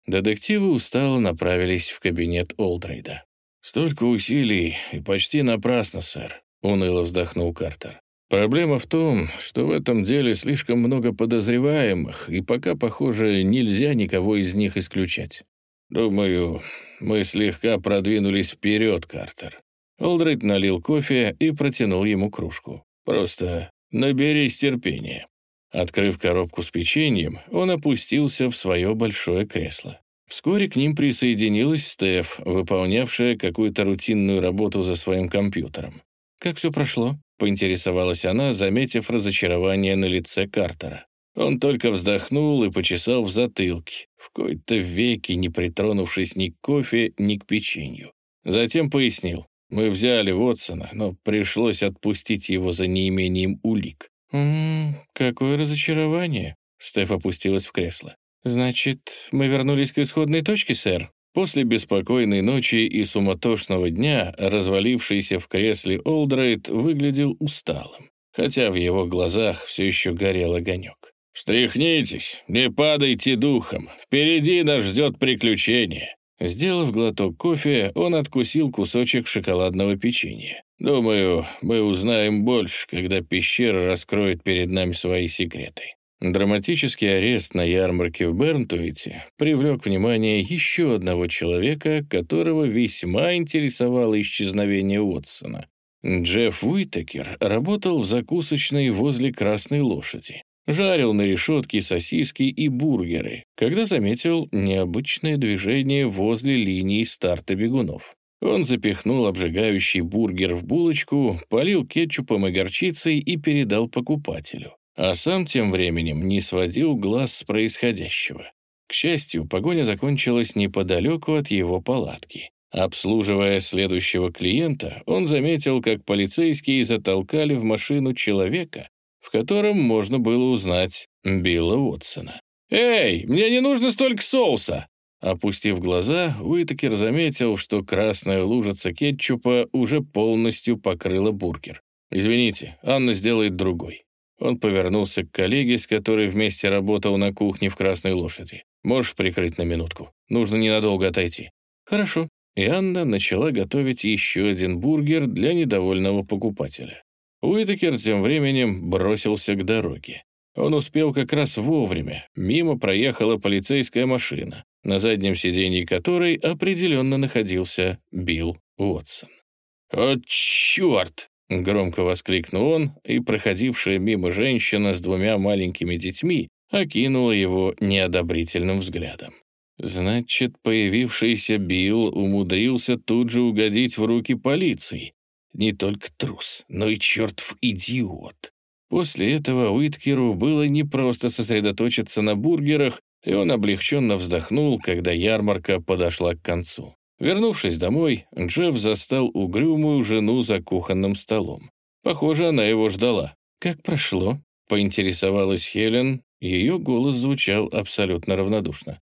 Детективы устало направились в кабинет Олдрейда. «Столько усилий, и почти напрасно, сэр», — уныло вздохнул Картер. «Проблема в том, что в этом деле слишком много подозреваемых, и пока, похоже, нельзя никого из них исключать. Думаю, мы слегка продвинулись вперед, Картер». Олдрейд налил кофе и протянул ему кружку. «Просто наберись терпения». Открыв коробку с печеньем, он опустился в свое большое кресло. Вскоре к ним присоединилась Стеф, выполнявшая какую-то рутинную работу за своим компьютером. «Как все прошло?» — поинтересовалась она, заметив разочарование на лице Картера. Он только вздохнул и почесал в затылке, в кои-то веки не притронувшись ни к кофе, ни к печенью. Затем пояснил. «Мы взяли Вотсона, но пришлось отпустить его за неимением улик. «М -м, какое разочарование!» Стеф опустилась в кресло. «Значит, мы вернулись к исходной точке, сэр?» После беспокойной ночи и суматошного дня развалившийся в кресле Олдрейд выглядел усталым, хотя в его глазах все еще горел огонек. «Встряхнитесь, не падайте духом, впереди нас ждет приключение!» Сделав глоток кофе, он откусил кусочек шоколадного печенья. «Думаю, мы узнаем больше, когда пещера раскроет перед нами свои секреты». Драматический арест на ярмарке в Бернтуите привлек внимание еще одного человека, которого весьма интересовало исчезновение Уотсона. Джефф Уитакер работал в закусочной возле Красной Лошади жарил на решетке сосиски и бургеры, когда заметил необычное движение возле линии старта бегунов. Он запихнул обжигающий бургер в булочку, полил кетчупом и горчицей и передал покупателю. А сам тем временем не сводил глаз с происходящего. К счастью, погоня закончилась неподалеку от его палатки. Обслуживая следующего клиента, он заметил, как полицейские затолкали в машину человека, в котором можно было узнать Билла Уотсона. «Эй, мне не нужно столько соуса!» Опустив глаза, Уитакер заметил, что красная лужица кетчупа уже полностью покрыла бургер. «Извините, Анна сделает другой». Он повернулся к коллеге, с которой вместе работал на кухне в «Красной лошади». «Можешь прикрыть на минутку? Нужно ненадолго отойти». «Хорошо». И Анна начала готовить еще один бургер для недовольного покупателя. Уитакер тем временем бросился к дороге. Он успел как раз вовремя. Мимо проехала полицейская машина, на заднем сиденье которой определенно находился Билл Уотсон. «О, черт!» — громко воскликнул он, и проходившая мимо женщина с двумя маленькими детьми окинула его неодобрительным взглядом. Значит, появившийся Билл умудрился тут же угодить в руки полиции, не только трус, но и чертов идиот. После этого Уиткеру было непросто сосредоточиться на бургерах, и он облегченно вздохнул, когда ярмарка подошла к концу. Вернувшись домой, Джефф застал угрюмую жену за кухонным столом. Похоже, она его ждала. «Как прошло?» — поинтересовалась Хелен. Ее голос звучал абсолютно равнодушно.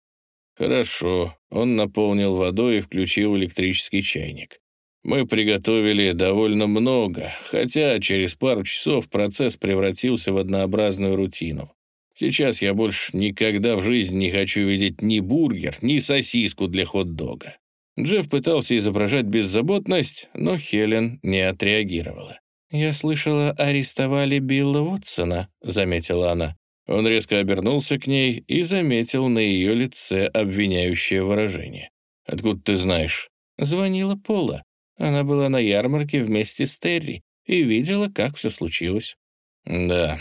«Хорошо». Он наполнил водой и включил электрический чайник. Мы приготовили довольно много, хотя через пару часов процесс превратился в однообразную рутину. Сейчас я больше никогда в жизни не хочу видеть ни бургер, ни сосиску для хот-дога. Джефф пытался изображать беззаботность, но Хелен не отреагировала. «Я слышала, арестовали Билла Уотсона», — заметила она. Он резко обернулся к ней и заметил на ее лице обвиняющее выражение. «Откуда ты знаешь?» «Звонила Пола. Она была на ярмарке вместе с Терри и видела, как все случилось. Да,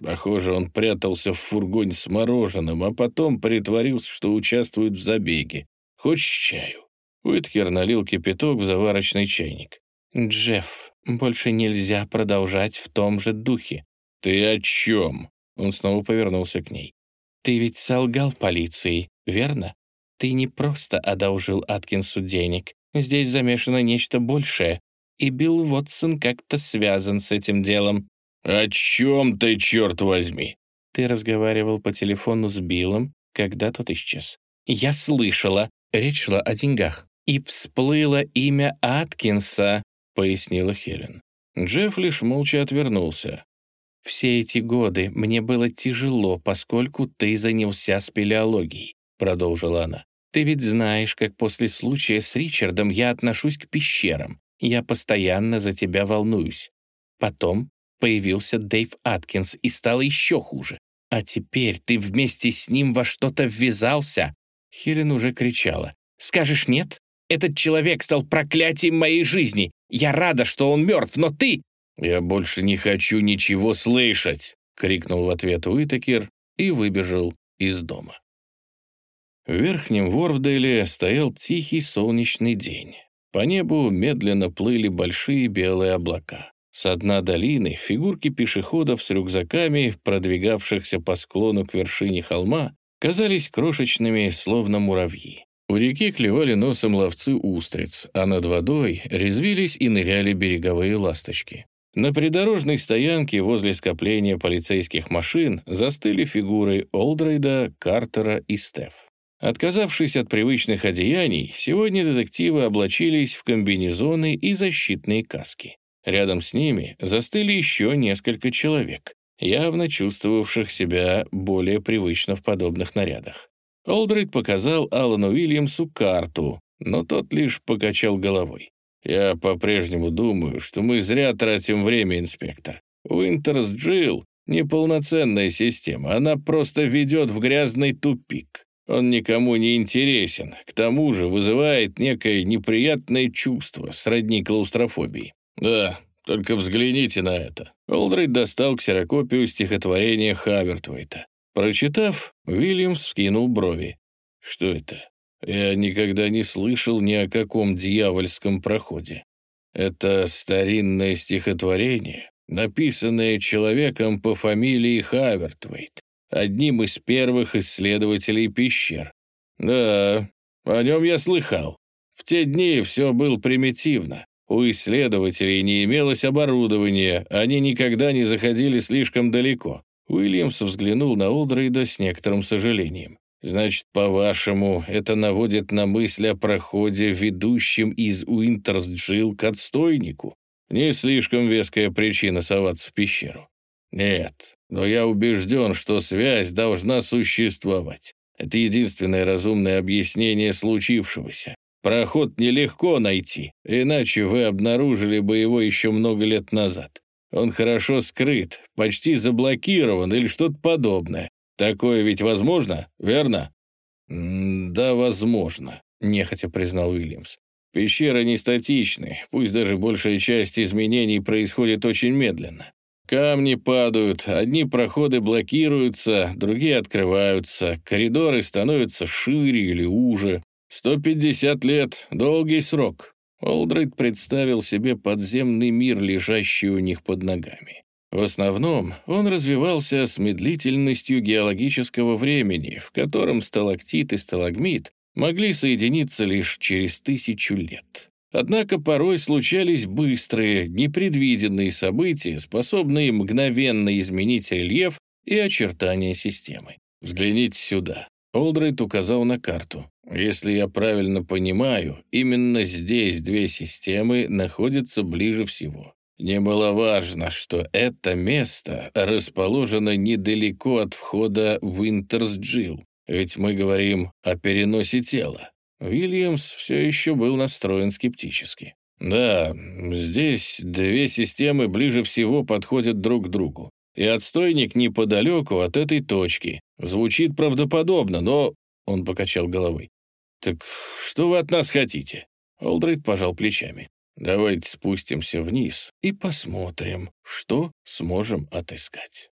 похоже, он прятался в фургоне с мороженым, а потом притворился, что участвует в забеге. Хочешь чаю? Уиткер налил кипяток в заварочный чайник. «Джефф, больше нельзя продолжать в том же духе». «Ты о чем?» Он снова повернулся к ней. «Ты ведь солгал полиции, верно? Ты не просто одолжил Аткинсу денег. Здесь замешано нечто большее. И Билл Вотсон как-то связан с этим делом». «О чем ты, черт возьми?» «Ты разговаривал по телефону с Биллом, когда тот исчез. Я слышала. Речь шла о деньгах. И всплыло имя Аткинса», — пояснила Хелен. Джефф лишь молча отвернулся. «Все эти годы мне было тяжело, поскольку ты занялся спелеологией», — продолжила она. «Ты ведь знаешь, как после случая с Ричардом я отношусь к пещерам. Я постоянно за тебя волнуюсь. Потом появился Дэйв Аткинс, и стало еще хуже. А теперь ты вместе с ним во что-то ввязался?» Хелен уже кричала. «Скажешь нет? Этот человек стал проклятием моей жизни. Я рада, что он мертв, но ты...» «Я больше не хочу ничего слышать!» — крикнул в ответ Уитакер и выбежал из дома. В верхнем Ворвделе стоял тихий солнечный день. По небу медленно плыли большие белые облака. С дна долины фигурки пешеходов с рюкзаками, продвигавшихся по склону к вершине холма, казались крошечными, словно муравьи. У реки клевали носом ловцы устриц, а над водой резвились и ныряли береговые ласточки. На придорожной стоянке возле скопления полицейских машин застыли фигуры Олдрейда, Картера и Стеф. Отказавшись от привычных одеяний, сегодня детективы облачились в комбинезоны и защитные каски. Рядом с ними застыли еще несколько человек, явно чувствовавших себя более привычно в подобных нарядах. Олдрид показал Алану Уильямсу карту, но тот лишь покачал головой. «Я по-прежнему думаю, что мы зря тратим время, инспектор. Уинтерс Джилл — неполноценная система, она просто ведет в грязный тупик. Он никому не интересен, к тому же вызывает некое неприятное чувство, сродни клаустрофобии. Да, только взгляните на это. Олдрейд достал ксерокопию стихотворения Хавертвейта. Прочитав, Уильямс вскинул брови. Что это? Я никогда не слышал ни о каком дьявольском проходе. Это старинное стихотворение, написанное человеком по фамилии Хавертвейт одним из первых исследователей пещер. Да, о нем я слыхал. В те дни все было примитивно. У исследователей не имелось оборудования, они никогда не заходили слишком далеко. Уильямс взглянул на Олдрейда с некоторым сожалением. «Значит, по-вашему, это наводит на мысль о проходе, ведущем из Уинтерсджилл к отстойнику? Не слишком веская причина соваться в пещеру. Нет, но я убежден, что связь должна существовать. Это единственное разумное объяснение случившегося. Проход нелегко найти, иначе вы обнаружили бы его еще много лет назад. Он хорошо скрыт, почти заблокирован или что-то подобное. Такое ведь возможно, верно? «Да, возможно», — нехотя признал Уильямс. «Пещеры не статичны, пусть даже большая часть изменений происходит очень медленно. Камни падают, одни проходы блокируются, другие открываются, коридоры становятся шире или уже. 150 лет — долгий срок. Олдрейд представил себе подземный мир, лежащий у них под ногами. В основном он развивался с медлительностью геологического времени, в котором сталактит и сталагмит могли соединиться лишь через тысячу лет. Однако порой случались быстрые, непредвиденные события, способные мгновенно изменить рельеф и очертания системы. «Взгляните сюда». Олдрейд указал на карту. «Если я правильно понимаю, именно здесь две системы находятся ближе всего. Немаловажно, что это место расположено недалеко от входа в Винтерсджилл, ведь мы говорим о переносе тела. Уильямс все еще был настроен скептически. «Да, здесь две системы ближе всего подходят друг к другу. И отстойник неподалеку от этой точки. Звучит правдоподобно, но...» Он покачал головой. «Так что вы от нас хотите?» Олдрейд пожал плечами. «Давайте спустимся вниз и посмотрим, что сможем отыскать».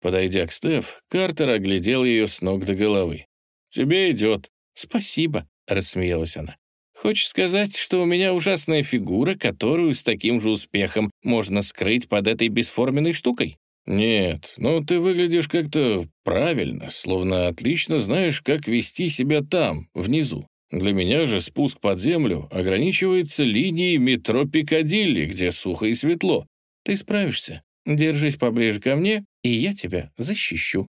Подойдя к Стеф, Картер оглядел ее с ног до головы. «Тебе идет», «Спасибо», — рассмеялась она. Хочешь сказать, что у меня ужасная фигура, которую с таким же успехом можно скрыть под этой бесформенной штукой? Нет, но ты выглядишь как-то правильно, словно отлично знаешь, как вести себя там, внизу. Для меня же спуск под землю ограничивается линией метро Пикадилли, где сухо и светло. Ты справишься. Держись поближе ко мне, и я тебя защищу».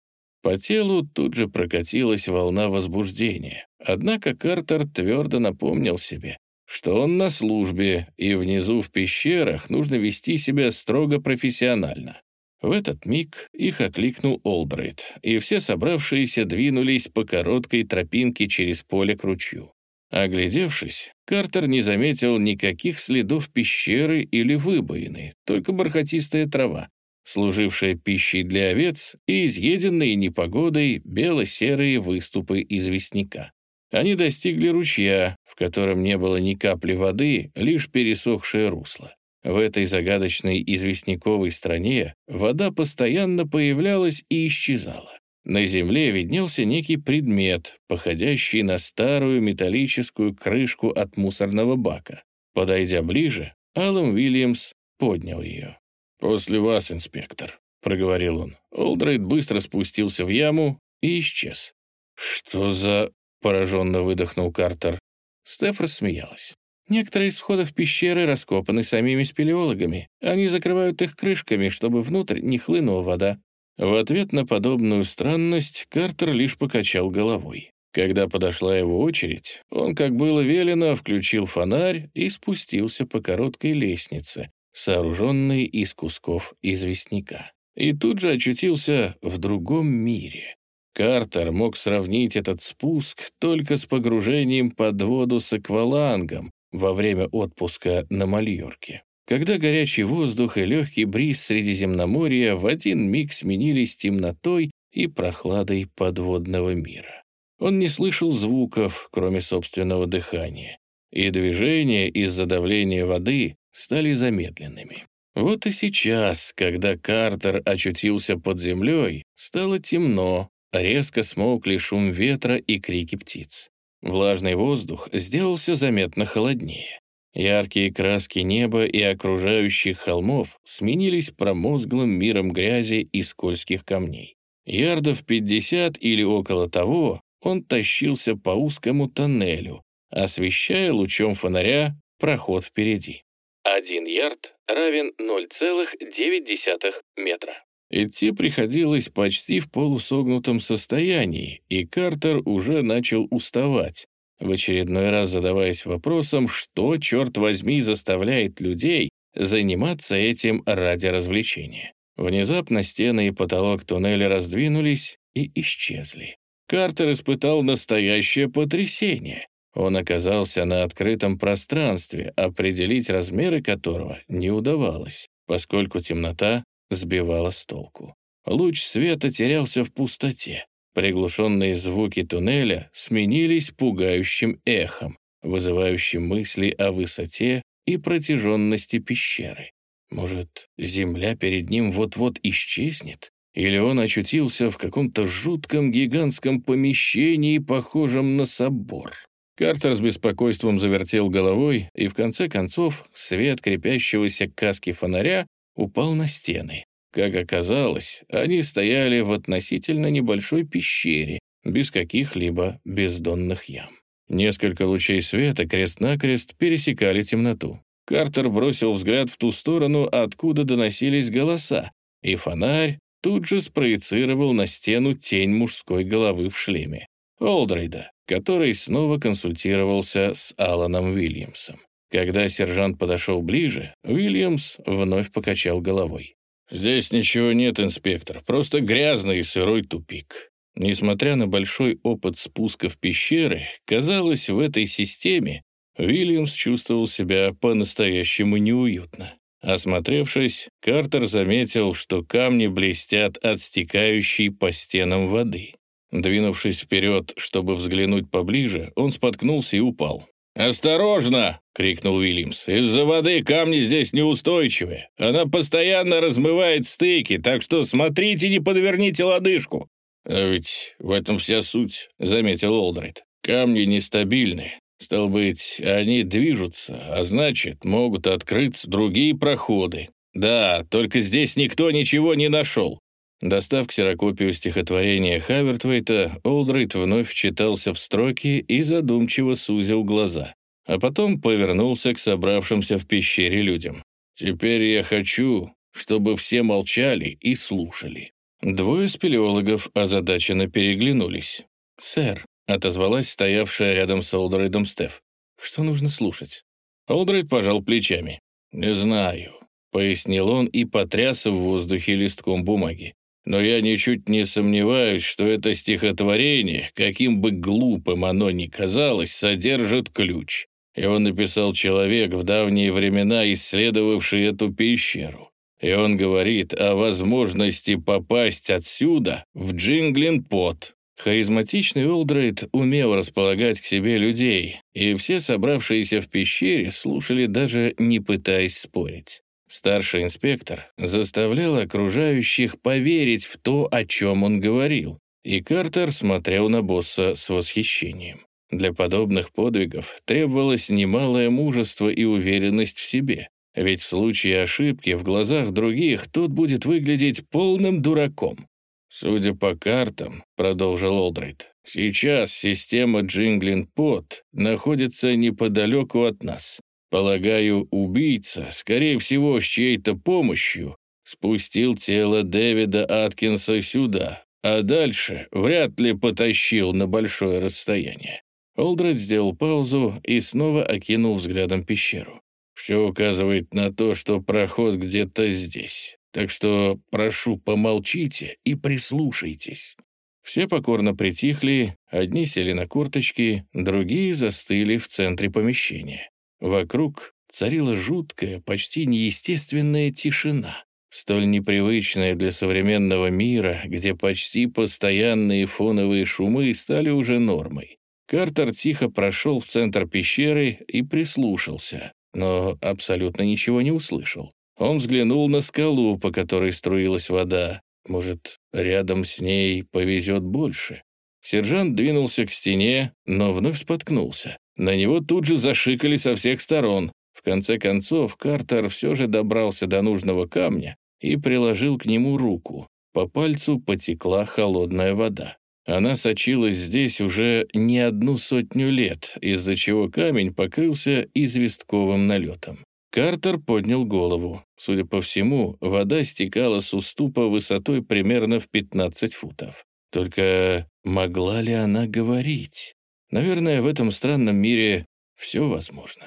По телу тут же прокатилась волна возбуждения. Однако Картер твердо напомнил себе, что он на службе, и внизу в пещерах нужно вести себя строго профессионально. В этот миг их окликнул Олдрейд, и все собравшиеся двинулись по короткой тропинке через поле к ручью. Оглядевшись, Картер не заметил никаких следов пещеры или выбоины, только бархатистая трава, служившая пищей для овец и изъеденные непогодой бело-серые выступы известняка. Они достигли ручья, в котором не было ни капли воды, лишь пересохшее русло. В этой загадочной известняковой стране вода постоянно появлялась и исчезала. На земле виднелся некий предмет, походящий на старую металлическую крышку от мусорного бака. Подойдя ближе, Аллан Уильямс поднял ее. «После вас, инспектор», — проговорил он. Олдрейд быстро спустился в яму и исчез. «Что за...» — пораженно выдохнул Картер. Стеф рассмеялась. Некоторые из входов пещеры раскопаны самими спелеологами. Они закрывают их крышками, чтобы внутрь не хлынула вода. В ответ на подобную странность Картер лишь покачал головой. Когда подошла его очередь, он, как было велено, включил фонарь и спустился по короткой лестнице, сооруженной из кусков известняка. И тут же очутился в другом мире. Картер мог сравнить этот спуск только с погружением под воду с аквалангом, во время отпуска на Мальорке, когда горячий воздух и легкий бриз Средиземноморья в один миг сменились темнотой и прохладой подводного мира. Он не слышал звуков, кроме собственного дыхания, и движения из-за давления воды стали замедленными. Вот и сейчас, когда Картер очутился под землей, стало темно, резко смолкли шум ветра и крики птиц. Влажный воздух сделался заметно холоднее. Яркие краски неба и окружающих холмов сменились промозглым миром грязи и скользких камней. Ярдов 50 или около того он тащился по узкому тоннелю, освещая лучом фонаря проход впереди. Один ярд равен 0,9 метра. Идти приходилось почти в полусогнутом состоянии, и Картер уже начал уставать, в очередной раз задаваясь вопросом, что, черт возьми, заставляет людей заниматься этим ради развлечения. Внезапно стены и потолок туннеля раздвинулись и исчезли. Картер испытал настоящее потрясение. Он оказался на открытом пространстве, определить размеры которого не удавалось, поскольку темнота сбивала с толку. Луч света терялся в пустоте. Приглушенные звуки туннеля сменились пугающим эхом, вызывающим мысли о высоте и протяженности пещеры. Может, земля перед ним вот-вот исчезнет? Или он очутился в каком-то жутком гигантском помещении, похожем на собор? Картер с беспокойством завертел головой, и в конце концов свет крепящегося к каске фонаря упал на стены. Как оказалось, они стояли в относительно небольшой пещере, без каких-либо бездонных ям. Несколько лучей света крест-накрест пересекали темноту. Картер бросил взгляд в ту сторону, откуда доносились голоса, и фонарь тут же спроецировал на стену тень мужской головы в шлеме. Олдрейда, который снова консультировался с Аланом Уильямсом. Когда сержант подошел ближе, Уильямс вновь покачал головой. «Здесь ничего нет, инспектор, просто грязный и сырой тупик». Несмотря на большой опыт спуска в пещеры, казалось, в этой системе Уильямс чувствовал себя по-настоящему неуютно. Осмотревшись, Картер заметил, что камни блестят от стекающей по стенам воды. Двинувшись вперед, чтобы взглянуть поближе, он споткнулся и упал. «Осторожно!» — крикнул Уильямс. «Из-за воды камни здесь неустойчивые. Она постоянно размывает стыки, так что смотрите, не подверните лодыжку». «А ведь в этом вся суть», — заметил Олдрейд. «Камни нестабильны. Стал быть, они движутся, а значит, могут открыться другие проходы. Да, только здесь никто ничего не нашел. Достав ксерокопию стихотворения Хавертвейта, Олдрейд вновь вчитался в строки и задумчиво сузил глаза, а потом повернулся к собравшимся в пещере людям. «Теперь я хочу, чтобы все молчали и слушали». Двое спелеологов озадаченно переглянулись. «Сэр», — отозвалась стоявшая рядом с Олдрейдом Стеф, — «что нужно слушать?» Олдрейд пожал плечами. «Не знаю», — пояснил он и потряс в воздухе листком бумаги. «Но я ничуть не сомневаюсь, что это стихотворение, каким бы глупым оно ни казалось, содержит ключ. Его написал человек в давние времена, исследовавший эту пещеру. И он говорит о возможности попасть отсюда в Джинглин-Пот. Харизматичный Олдрейд умел располагать к себе людей, и все собравшиеся в пещере слушали, даже не пытаясь спорить. Старший инспектор заставлял окружающих поверить в то, о чем он говорил, и Картер смотрел на босса с восхищением. Для подобных подвигов требовалось немалое мужество и уверенность в себе, ведь в случае ошибки в глазах других тот будет выглядеть полным дураком. «Судя по картам», — продолжил Олдрейд, «сейчас система Джинглин-Пот находится неподалеку от нас. Полагаю, убийца, скорее всего, с чьей-то помощью, спустил тело Дэвида Аткинса сюда, а дальше вряд ли потащил на большое расстояние». Олдрейд сделал паузу и снова окинул взглядом пещеру. «Все указывает на то, что проход где-то здесь. Так что прошу, помолчите и прислушайтесь». Все покорно притихли, одни сели на курточки, другие застыли в центре помещения. Вокруг царила жуткая, почти неестественная тишина, столь непривычная для современного мира, где почти постоянные фоновые шумы стали уже нормой. Картер тихо прошел в центр пещеры и прислушался, но абсолютно ничего не услышал. Он взглянул на скалу, по которой струилась вода. Может, рядом с ней повезет больше? Сержант двинулся к стене, но вновь споткнулся. На него тут же зашикали со всех сторон. В конце концов, Картер все же добрался до нужного камня и приложил к нему руку. По пальцу потекла холодная вода. Она сочилась здесь уже не одну сотню лет, из-за чего камень покрылся известковым налетом. Картер поднял голову. Судя по всему, вода стекала с уступа высотой примерно в 15 футов. Только могла ли она говорить? Наверное, в этом странном мире все возможно.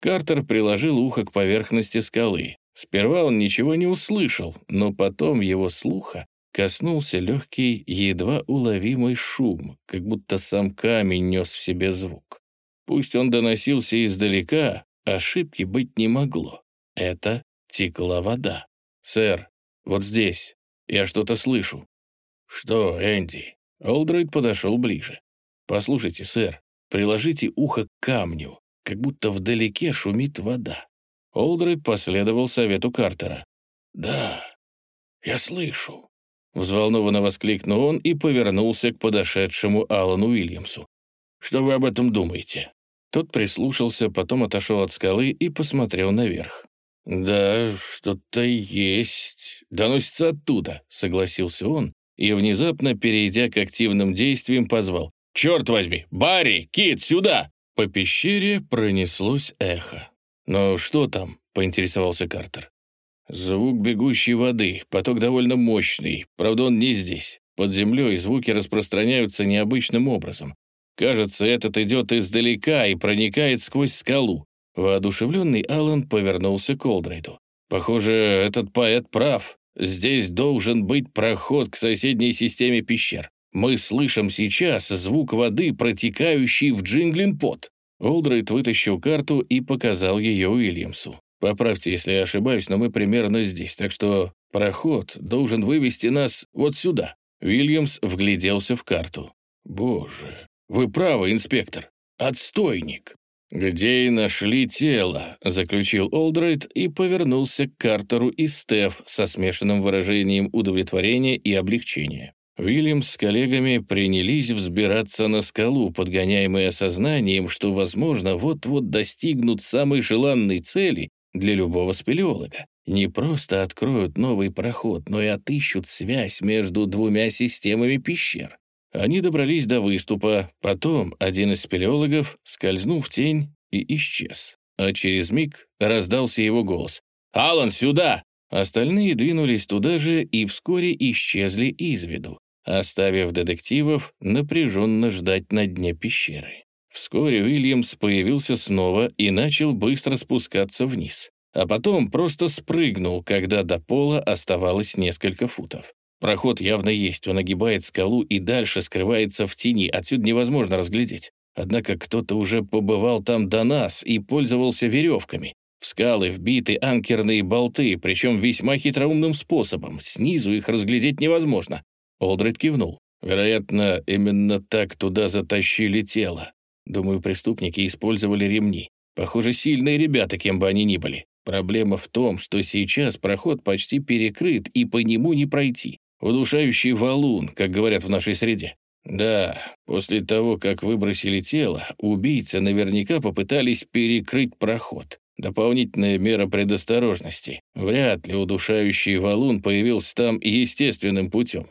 Картер приложил ухо к поверхности скалы. Сперва он ничего не услышал, но потом его слуха коснулся легкий, едва уловимый шум, как будто сам камень нес в себе звук. Пусть он доносился издалека, Ошибки быть не могло. Это текла вода. «Сэр, вот здесь. Я что-то слышу». «Что, Энди?» Олдрейд подошел ближе. «Послушайте, сэр, приложите ухо к камню, как будто вдалеке шумит вода». Олдрейд последовал совету Картера. «Да, я слышу», — взволнованно воскликнул он и повернулся к подошедшему Алану Уильямсу. «Что вы об этом думаете?» Тот прислушался, потом отошел от скалы и посмотрел наверх. «Да, что-то есть. Доносится оттуда», — согласился он, и, внезапно, перейдя к активным действиям, позвал. «Черт возьми! Барри! Кит, сюда!» По пещере пронеслось эхо. «Но что там?» — поинтересовался Картер. «Звук бегущей воды, поток довольно мощный, правда, он не здесь. Под землей звуки распространяются необычным образом. Кажется, этот идет издалека и проникает сквозь скалу. Воодушевленный Аллан повернулся к Олдрейду. «Похоже, этот поэт прав. Здесь должен быть проход к соседней системе пещер. Мы слышим сейчас звук воды, протекающей в Джинглин-Пот». Олдрейд вытащил карту и показал ее Уильямсу. «Поправьте, если я ошибаюсь, но мы примерно здесь, так что проход должен вывести нас вот сюда». Уильямс вгляделся в карту. «Боже, «Вы правы, инспектор. Отстойник». «Где и нашли тело», — заключил Олдрайт и повернулся к Картеру и Стеф со смешанным выражением удовлетворения и облегчения. Уильямс с коллегами принялись взбираться на скалу, подгоняемые осознанием, что, возможно, вот-вот достигнут самой желанной цели для любого спелеолога. Не просто откроют новый проход, но и отыщут связь между двумя системами пещер. Они добрались до выступа, потом один из спелеологов скользнул в тень и исчез. А через миг раздался его голос. «Алан, сюда!» Остальные двинулись туда же и вскоре исчезли из виду оставив детективов напряженно ждать на дне пещеры. Вскоре Уильямс появился снова и начал быстро спускаться вниз, а потом просто спрыгнул, когда до пола оставалось несколько футов. Проход явно есть, он огибает скалу и дальше скрывается в тени, отсюда невозможно разглядеть. Однако кто-то уже побывал там до нас и пользовался веревками. В скалы вбиты анкерные болты, причем весьма хитроумным способом, снизу их разглядеть невозможно. Олдрид кивнул. Вероятно, именно так туда затащили тело. Думаю, преступники использовали ремни. Похоже, сильные ребята, кем бы они ни были. Проблема в том, что сейчас проход почти перекрыт, и по нему не пройти. Удушающий валун, как говорят в нашей среде. Да, после того, как выбросили тело, убийцы наверняка попытались перекрыть проход. Дополнительная мера предосторожности. Вряд ли удушающий валун появился там естественным путем.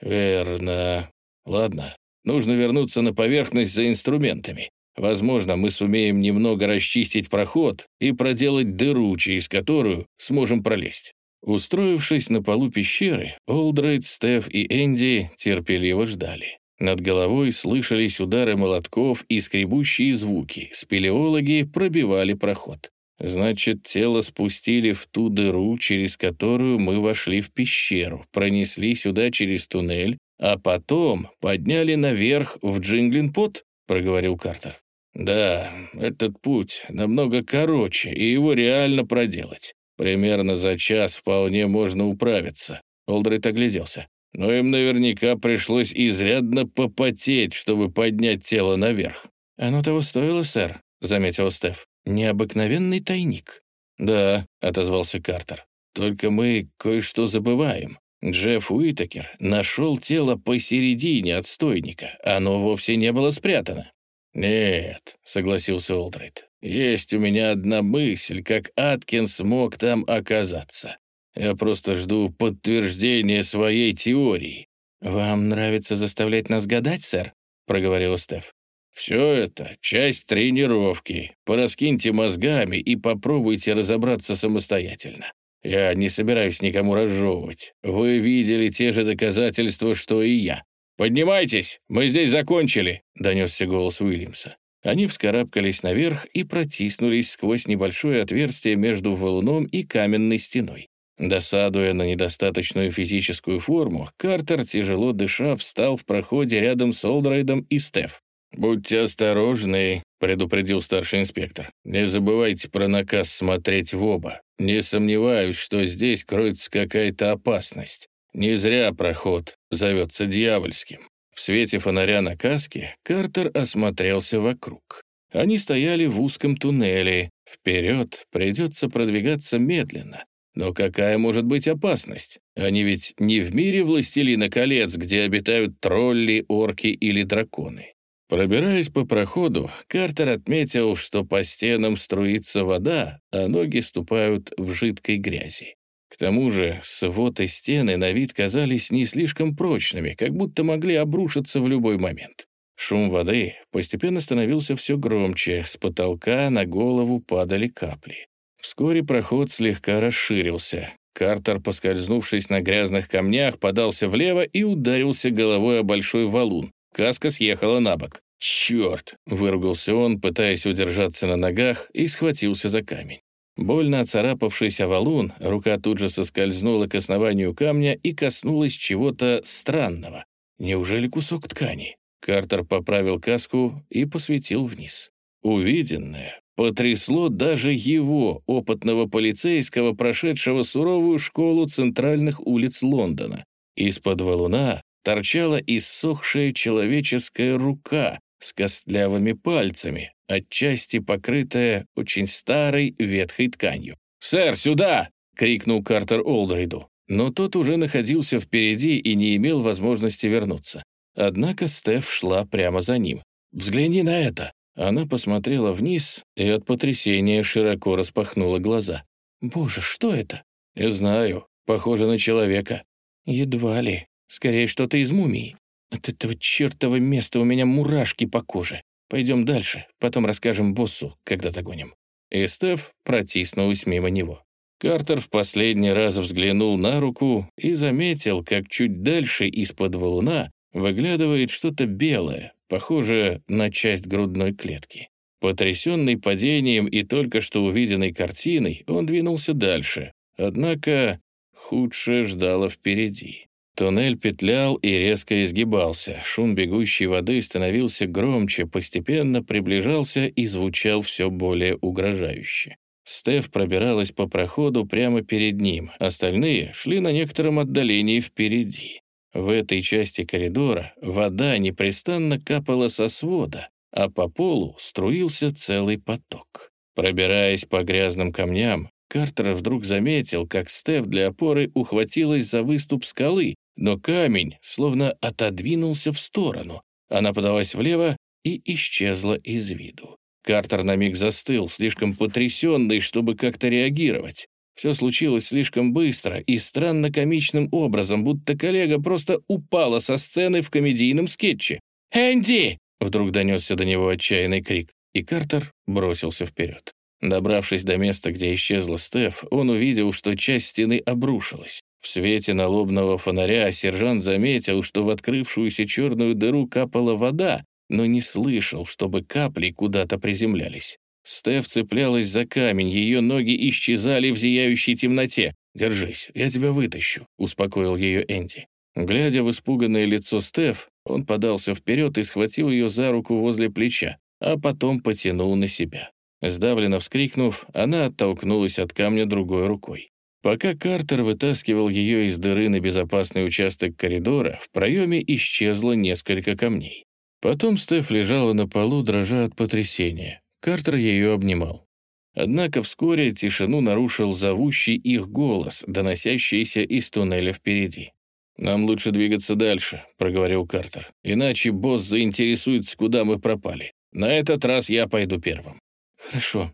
«Верно. Ладно, нужно вернуться на поверхность за инструментами. Возможно, мы сумеем немного расчистить проход и проделать дыру, через которую сможем пролезть». Устроившись на полу пещеры, Олдрейд, Стеф и Энди терпеливо ждали. Над головой слышались удары молотков и скребущие звуки. Спелеологи пробивали проход. Значит, тело спустили в ту дыру, через которую мы вошли в пещеру, пронесли сюда через туннель, а потом подняли наверх в Джинглинпот, проговорил Картер. Да, этот путь намного короче, и его реально проделать. Примерно за час вполне можно управиться. Олдрейд огляделся. Но им наверняка пришлось изрядно попотеть, чтобы поднять тело наверх. «Оно того стоило, сэр», — заметил Стеф. «Необыкновенный тайник». «Да», — отозвался Картер. «Только мы кое-что забываем. Джефф Уитакер нашел тело посередине отстойника. Оно вовсе не было спрятано». «Нет», — согласился Олдрейд. «Есть у меня одна мысль, как Аткинс мог там оказаться. Я просто жду подтверждения своей теории». «Вам нравится заставлять нас гадать, сэр?» — проговорил Стеф. Все это — часть тренировки. Пораскиньте мозгами и попробуйте разобраться самостоятельно. Я не собираюсь никому разжевывать. Вы видели те же доказательства, что и я. «Поднимайтесь! Мы здесь закончили!» — донесся голос Уильямса. Они вскарабкались наверх и протиснулись сквозь небольшое отверстие между валуном и каменной стеной. Досадуя на недостаточную физическую форму, Картер, тяжело дыша, встал в проходе рядом с Олдрайдом и Стеф. «Будьте осторожны», — предупредил старший инспектор. «Не забывайте про наказ смотреть в оба. Не сомневаюсь, что здесь кроется какая-то опасность. Не зря проход зовется дьявольским». В свете фонаря на каске Картер осмотрелся вокруг. Они стояли в узком туннеле. Вперед придется продвигаться медленно. Но какая может быть опасность? Они ведь не в мире Властелина колец, где обитают тролли, орки или драконы. Пробираясь по проходу, Картер отметил, что по стенам струится вода, а ноги ступают в жидкой грязи. К тому же свод и стены на вид казались не слишком прочными, как будто могли обрушиться в любой момент. Шум воды постепенно становился все громче, с потолка на голову падали капли. Вскоре проход слегка расширился. Картер, поскользнувшись на грязных камнях, подался влево и ударился головой о большой валун. Каска съехала на бок. «Черт!» — выругался он, пытаясь удержаться на ногах, и схватился за камень. Больно оцарапавшийся валун, рука тут же соскользнула к основанию камня и коснулась чего-то странного. Неужели кусок ткани? Картер поправил каску и посветил вниз. Увиденное потрясло даже его, опытного полицейского, прошедшего суровую школу центральных улиц Лондона. Из-под валуна торчала иссохшая человеческая рука с костлявыми пальцами, отчасти покрытая очень старой ветхой тканью. «Сэр, сюда!» — крикнул Картер Олдрейду. но тот уже находился впереди и не имел возможности вернуться. Однако Стеф шла прямо за ним. «Взгляни на это!» Она посмотрела вниз и от потрясения широко распахнула глаза. «Боже, что это?» «Не знаю. Похоже на человека». «Едва ли. Скорее, что-то из мумии. От этого чертова места у меня мурашки по коже. Пойдем дальше, потом расскажем боссу, когда догоним». И Стеф протиснулась мимо него. Картер в последний раз взглянул на руку и заметил, как чуть дальше из-под валуна выглядывает что-то белое, похожее на часть грудной клетки. Потрясенный падением и только что увиденной картиной, он двинулся дальше. Однако худшее ждало впереди. Туннель петлял и резко изгибался. Шум бегущей воды становился громче, постепенно приближался и звучал все более угрожающе. Стеф пробиралась по проходу прямо перед ним, остальные шли на некотором отдалении впереди. В этой части коридора вода непрестанно капала со свода, а по полу струился целый поток. Пробираясь по грязным камням, Картер вдруг заметил, как Стеф для опоры ухватилась за выступ скалы, но камень словно отодвинулся в сторону. Она подалась влево и исчезла из виду. Картер на миг застыл, слишком потрясенный, чтобы как-то реагировать. Все случилось слишком быстро и странно комичным образом, будто коллега просто упала со сцены в комедийном скетче. «Энди!» — вдруг донесся до него отчаянный крик, и Картер бросился вперед. Добравшись до места, где исчезла Стеф, он увидел, что часть стены обрушилась. В свете налобного фонаря сержант заметил, что в открывшуюся черную дыру капала вода, но не слышал, чтобы капли куда-то приземлялись. Стеф цеплялась за камень, ее ноги исчезали в зияющей темноте. «Держись, я тебя вытащу», — успокоил ее Энди. Глядя в испуганное лицо Стеф, он подался вперед и схватил ее за руку возле плеча, а потом потянул на себя. Сдавленно вскрикнув, она оттолкнулась от камня другой рукой. Пока Картер вытаскивал ее из дыры на безопасный участок коридора, в проеме исчезло несколько камней. Потом Стеф лежала на полу, дрожа от потрясения. Картер ее обнимал. Однако вскоре тишину нарушил зовущий их голос, доносящийся из туннеля впереди. «Нам лучше двигаться дальше», — проговорил Картер. «Иначе босс заинтересуется, куда мы пропали. На этот раз я пойду первым». «Хорошо.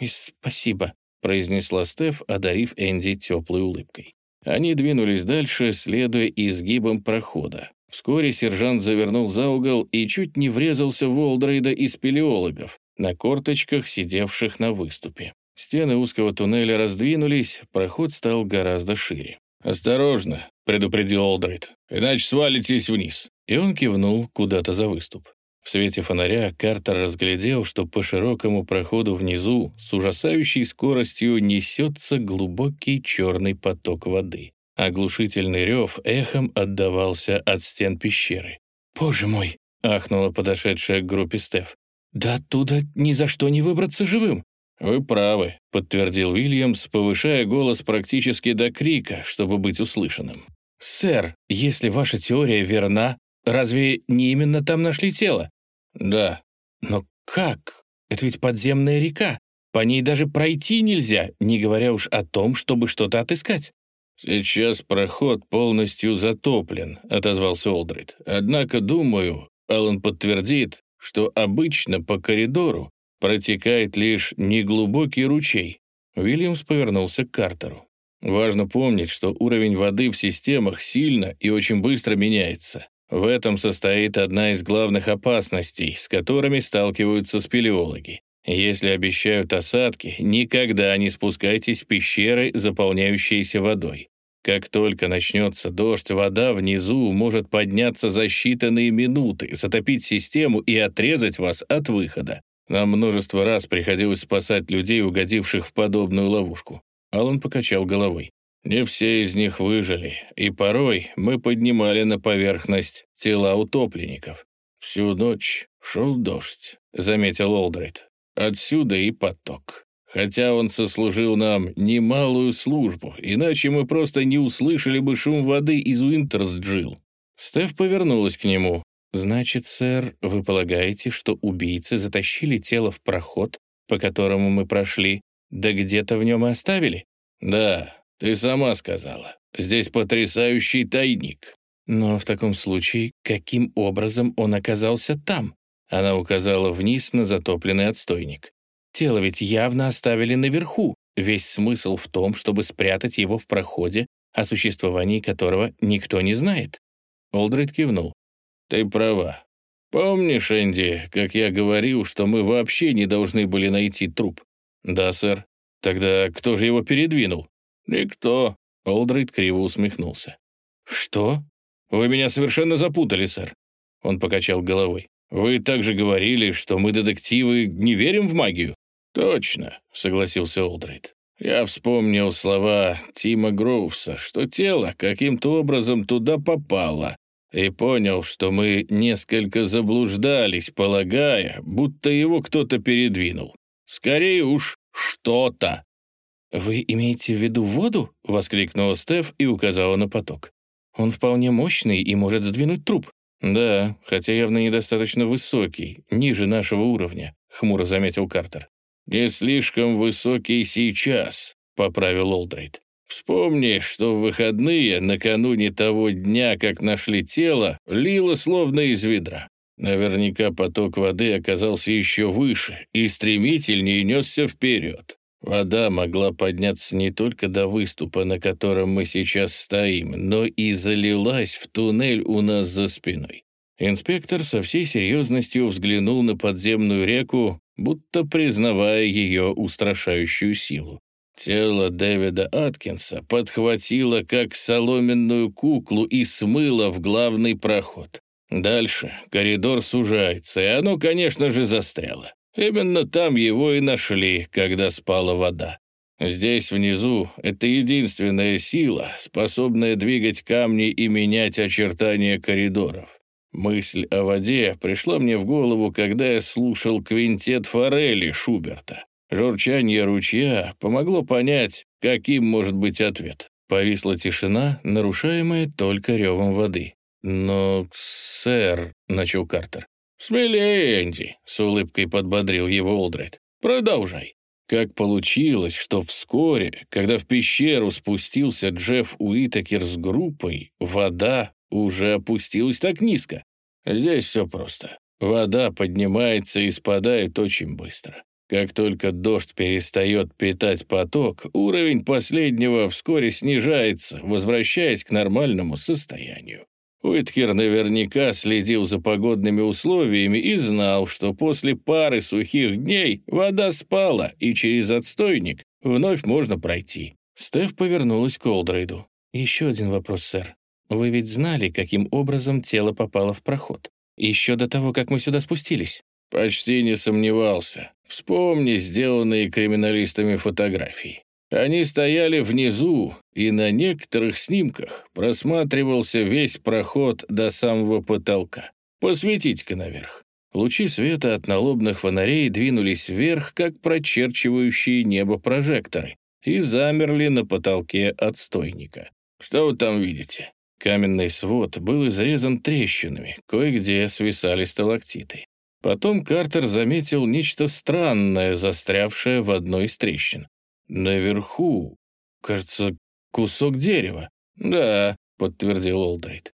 И спасибо», произнесла Стеф, одарив Энди теплой улыбкой. Они двинулись дальше, следуя изгибам прохода. Вскоре сержант завернул за угол и чуть не врезался в Олдрейда из спелеологов, на корточках, сидевших на выступе. Стены узкого туннеля раздвинулись, проход стал гораздо шире. «Осторожно», — предупредил Олдрейд, — «иначе свалитесь вниз». И он кивнул куда-то за выступ. В свете фонаря Картер разглядел, что по широкому проходу внизу с ужасающей скоростью несется глубокий черный поток воды. Оглушительный рев эхом отдавался от стен пещеры. «Боже мой!» — ахнула подошедшая к группе Стеф. «Да оттуда ни за что не выбраться живым!» «Вы правы», — подтвердил Уильямс, повышая голос практически до крика, чтобы быть услышанным. «Сэр, если ваша теория верна, разве не именно там нашли тело?» «Да». «Но как? Это ведь подземная река. По ней даже пройти нельзя, не говоря уж о том, чтобы что-то отыскать». «Сейчас проход полностью затоплен», — отозвался Олдрид. «Однако, думаю, Аллан подтвердит, что обычно по коридору протекает лишь неглубокий ручей». Уильямс повернулся к Картеру. «Важно помнить, что уровень воды в системах сильно и очень быстро меняется. В этом состоит одна из главных опасностей, с которыми сталкиваются спелеологи. Если обещают осадки, никогда не спускайтесь в пещеры, заполняющиеся водой. Как только начнется дождь, вода внизу может подняться за считанные минуты, затопить систему и отрезать вас от выхода. Нам множество раз приходилось спасать людей, угодивших в подобную ловушку. Алан покачал головой. Не все из них выжили, и порой мы поднимали на поверхность тела утопленников. Всю ночь шел дождь, заметил Олдрейд. Отсюда и поток. Хотя он сослужил нам немалую службу, иначе мы просто не услышали бы шум воды из Уинтерсджилл. Стеф повернулась к нему. «Значит, сэр, вы полагаете, что убийцы затащили тело в проход, по которому мы прошли, да где-то в нем и оставили?» «Да, «Ты сама сказала. Здесь потрясающий тайник». «Но в таком случае, каким образом он оказался там?» Она указала вниз на затопленный отстойник. «Тело ведь явно оставили наверху. Весь смысл в том, чтобы спрятать его в проходе, о существовании которого никто не знает». Олдрейд кивнул. «Ты права. Помнишь, Энди, как я говорил, что мы вообще не должны были найти труп?» «Да, сэр. Тогда кто же его передвинул?» «Никто», — Олдрейд криво усмехнулся. «Что?» «Вы меня совершенно запутали, сэр». Он покачал головой. «Вы также говорили, что мы, детективы, не верим в магию?» «Точно», — согласился Олдрейд. «Я вспомнил слова Тима Гроувса, что тело каким-то образом туда попало, и понял, что мы несколько заблуждались, полагая, будто его кто-то передвинул. Скорее уж, что-то». «Вы имеете в виду воду?» — воскликнула Стеф и указала на поток. «Он вполне мощный и может сдвинуть труп». «Да, хотя явно недостаточно высокий, ниже нашего уровня», — хмуро заметил Картер. «Не слишком высокий сейчас», — поправил Олдрейд. Вспомни, что в выходные, накануне того дня, как нашли тело, лило словно из ведра. Наверняка поток воды оказался еще выше и стремительнее несся вперед. Вода могла подняться не только до выступа, на котором мы сейчас стоим, но и залилась в туннель у нас за спиной. Инспектор со всей серьезностью взглянул на подземную реку, будто признавая ее устрашающую силу. Тело Дэвида Аткинса подхватило как соломенную куклу и смыло в главный проход. Дальше коридор сужается, и оно, конечно же, застряло. Именно там его и нашли, когда спала вода. Здесь, внизу, это единственная сила, способная двигать камни и менять очертания коридоров. Мысль о воде пришла мне в голову, когда я слушал квинтет форели Шуберта. Журчание ручья помогло понять, каким может быть ответ. Повисла тишина, нарушаемая только ревом воды. «Но, сэр», — начал Картер. «Смелее, Энди», — с улыбкой подбодрил его Олдрейд. «Продолжай». Как получилось, что вскоре, когда в пещеру спустился Джефф Уитакер с группой, вода уже опустилась так низко? Здесь все просто. Вода поднимается и спадает очень быстро. Как только дождь перестает питать поток, уровень последнего вскоре снижается, возвращаясь к нормальному состоянию. Уиткер наверняка следил за погодными условиями и знал, что после пары сухих дней вода спала, и через отстойник вновь можно пройти. Стеф повернулась к Олдрейду. «Еще один вопрос, сэр. Вы ведь знали, каким образом тело попало в проход? Еще до того, как мы сюда спустились?» Почти не сомневался. Вспомни сделанные криминалистами фотографии. Они стояли внизу, и на некоторых снимках просматривался весь проход до самого потолка. Посветите-ка наверх. Лучи света от налобных фонарей двинулись вверх, как прочерчивающие небо прожекторы, и замерли на потолке отстойника. Что вы там видите? Каменный свод был изрезан трещинами, кое-где свисали сталактиты. Потом Картер заметил нечто странное, застрявшее в одной из трещин. Наверху, кажется, кусок дерева. «Да», — подтвердил Олдрейд.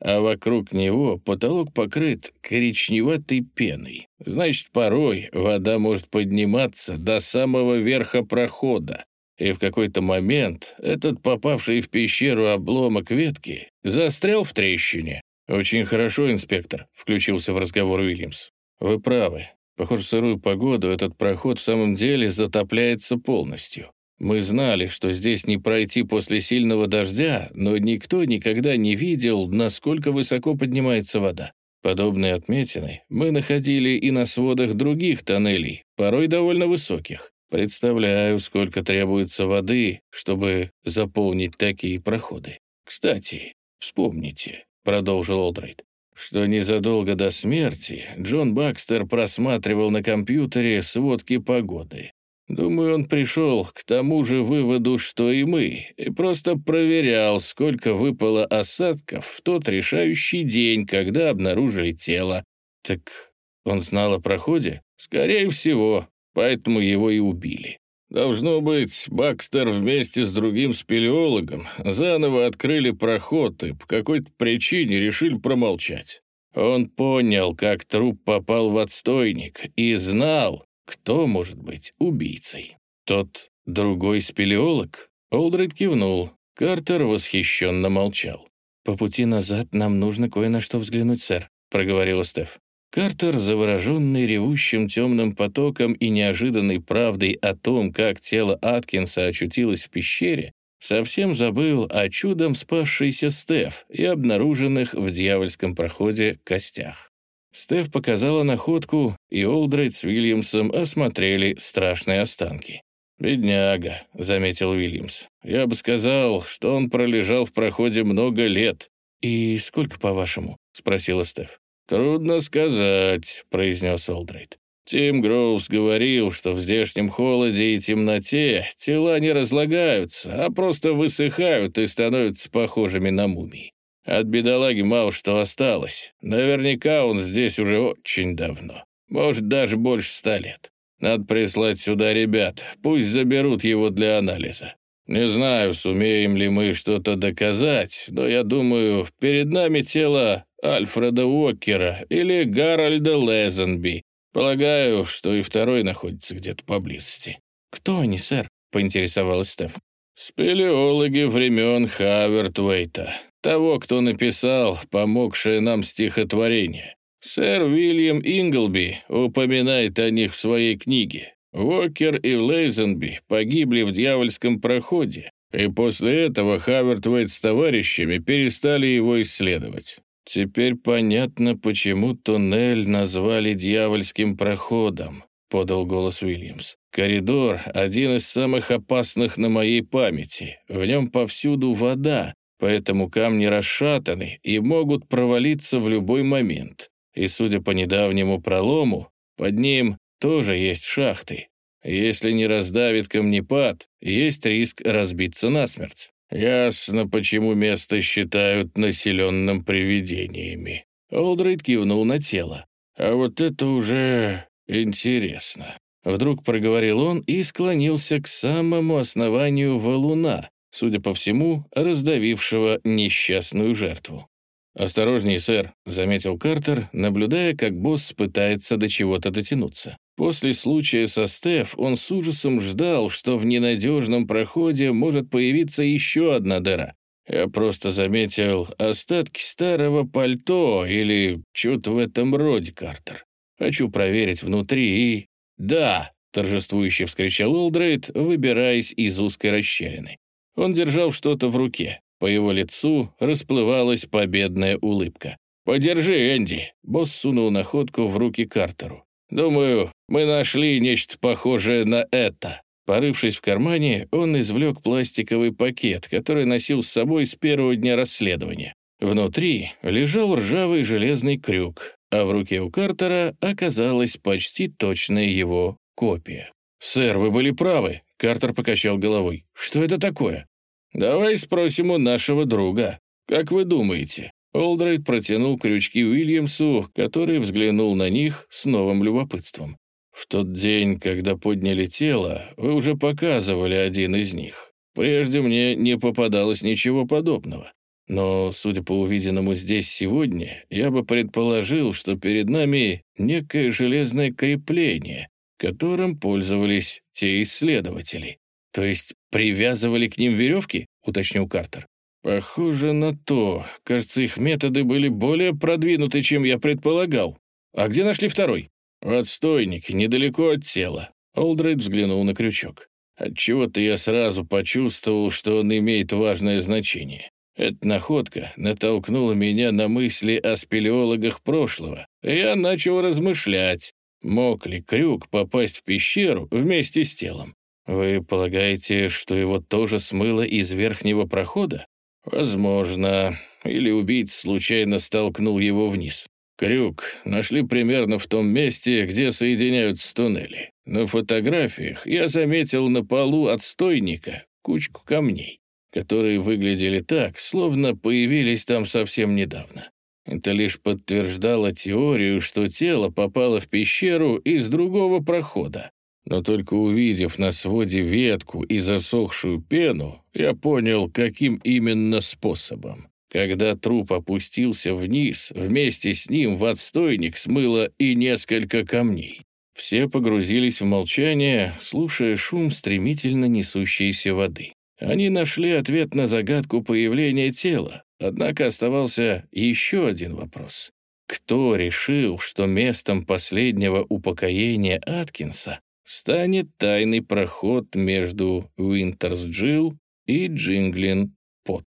А вокруг него потолок покрыт коричневатой пеной. Значит, порой вода может подниматься до самого верха прохода. И в какой-то момент этот попавший в пещеру обломок ветки застрял в трещине. «Очень хорошо, инспектор», — включился в разговор Уильямс. Вы правы. Похоже, в сырую погоду этот проход в самом деле затопляется полностью. Мы знали, что здесь не пройти после сильного дождя, но никто никогда не видел, насколько высоко поднимается вода. Подобные отметины мы находили и на сводах других тоннелей, порой довольно высоких. Представляю, сколько требуется воды, чтобы заполнить такие проходы. Кстати, вспомните, — продолжил Олдрейд, что незадолго до смерти Джон Бакстер просматривал на компьютере сводки погоды. Думаю, он пришел к тому же выводу, что и мы, и просто проверял, сколько выпало осадков в тот решающий день, когда обнаружили тело. Так он знал о проходе? Скорее всего, поэтому его и убили. Должно быть, Бакстер вместе с другим спелеологом заново открыли проход и по какой-то причине решили промолчать. Он понял, как труп попал в отстойник и знал, кто может быть убийцей. Тот другой спелеолог? Олдрид кивнул. Картер восхищенно молчал. «По пути назад нам нужно кое на что взглянуть, сэр», — проговорил Стеф. Картер, завороженный ревущим темным потоком и неожиданной правдой о том, как тело Аткинса очутилось в пещере, совсем забыл о чудом спасшейся Стеф и обнаруженных в дьявольском проходе костях. Стеф показала находку, и Олдрейд с Уильямсом осмотрели страшные останки. «Бедняга», — заметил Уильямс. «Я бы сказал, что он пролежал в проходе много лет». «И сколько, по-вашему?» — спросила Стеф. «Трудно сказать», — произнес Олдрейд. Тим Гроувс говорил, что в здешнем холоде и темноте тела не разлагаются, а просто высыхают и становятся похожими на мумии. От бедолаги мало что осталось. Наверняка он здесь уже очень давно. Может, даже больше ста лет. Надо прислать сюда ребят, пусть заберут его для анализа. Не знаю, сумеем ли мы что-то доказать, но я думаю, перед нами тело Альфреда Уоккера или Гарольда Лезенби. Полагаю, что и второй находится где-то поблизости». «Кто они, сэр?» — поинтересовалась Стеф. «Спелеологи времен Хавертвейта, того, кто написал помогшее нам стихотворение. Сэр Уильям Инглби упоминает о них в своей книге. Уокер и Лейзенби погибли в дьявольском проходе, и после этого Хавертвейт с товарищами перестали его исследовать. «Теперь понятно, почему туннель назвали дьявольским проходом», — подал голос Уильямс. «Коридор — один из самых опасных на моей памяти. В нем повсюду вода, поэтому камни расшатаны и могут провалиться в любой момент. И, судя по недавнему пролому, под ним тоже есть шахты. Если не раздавит камнепад, есть риск разбиться насмерть. «Ясно, почему место считают населенным привидениями». Олдрейд кивнул на тело. «А вот это уже интересно». Вдруг проговорил он и склонился к самому основанию валуна, судя по всему, раздавившего несчастную жертву. «Осторожней, сэр», — заметил Картер, наблюдая, как босс пытается до чего-то дотянуться. После случая со Стеф он с ужасом ждал, что в ненадежном проходе может появиться еще одна дыра. Я просто заметил остатки старого пальто или что-то в этом роде, Картер. Хочу проверить внутри и... «Да!» — торжествующе вскричал Олдрейд, выбираясь из узкой расщелины. Он держал что-то в руке. По его лицу расплывалась победная улыбка. «Подержи, Энди!» — босс сунул находку в руки Картеру. «Думаю, мы нашли нечто похожее на это». Порывшись в кармане, он извлек пластиковый пакет, который носил с собой с первого дня расследования. Внутри лежал ржавый железный крюк, а в руке у Картера оказалась почти точная его копия. «Сэр, вы были правы», — Картер покачал головой. «Что это такое?» «Давай спросим у нашего друга. Как вы думаете, Олдрейд протянул крючки Уильямсу, который взглянул на них с новым любопытством. «В тот день, когда подняли тело, вы уже показывали один из них. Прежде мне не попадалось ничего подобного. Но, судя по увиденному здесь сегодня, я бы предположил, что перед нами некое железное крепление, которым пользовались те исследователи. То есть привязывали к ним веревки?» — уточнил Картер. «Похоже на то. Кажется, их методы были более продвинуты, чем я предполагал. А где нашли второй?» «В отстойнике, недалеко от тела». Олдрейд взглянул на крючок. Отчего-то я сразу почувствовал, что он имеет важное значение. Эта находка натолкнула меня на мысли о спелеологах прошлого. Я начал размышлять, мог ли крюк попасть в пещеру вместе с телом. Вы полагаете, что его тоже смыло из верхнего прохода? «Возможно. Или убийц случайно столкнул его вниз. Крюк нашли примерно в том месте, где соединяются туннели. На фотографиях я заметил на полу отстойника кучку камней, которые выглядели так, словно появились там совсем недавно. Это лишь подтверждало теорию, что тело попало в пещеру из другого прохода. Но только увидев на своде ветку и засохшую пену, я понял, каким именно способом. Когда труп опустился вниз, вместе с ним в отстойник смыло и несколько камней. Все погрузились в молчание, слушая шум стремительно несущейся воды. Они нашли ответ на загадку появления тела, однако оставался еще один вопрос. Кто решил, что местом последнего упокоения Аткинса станет тайный проход между Уинтерс-Джилл и Джинглин-Пот?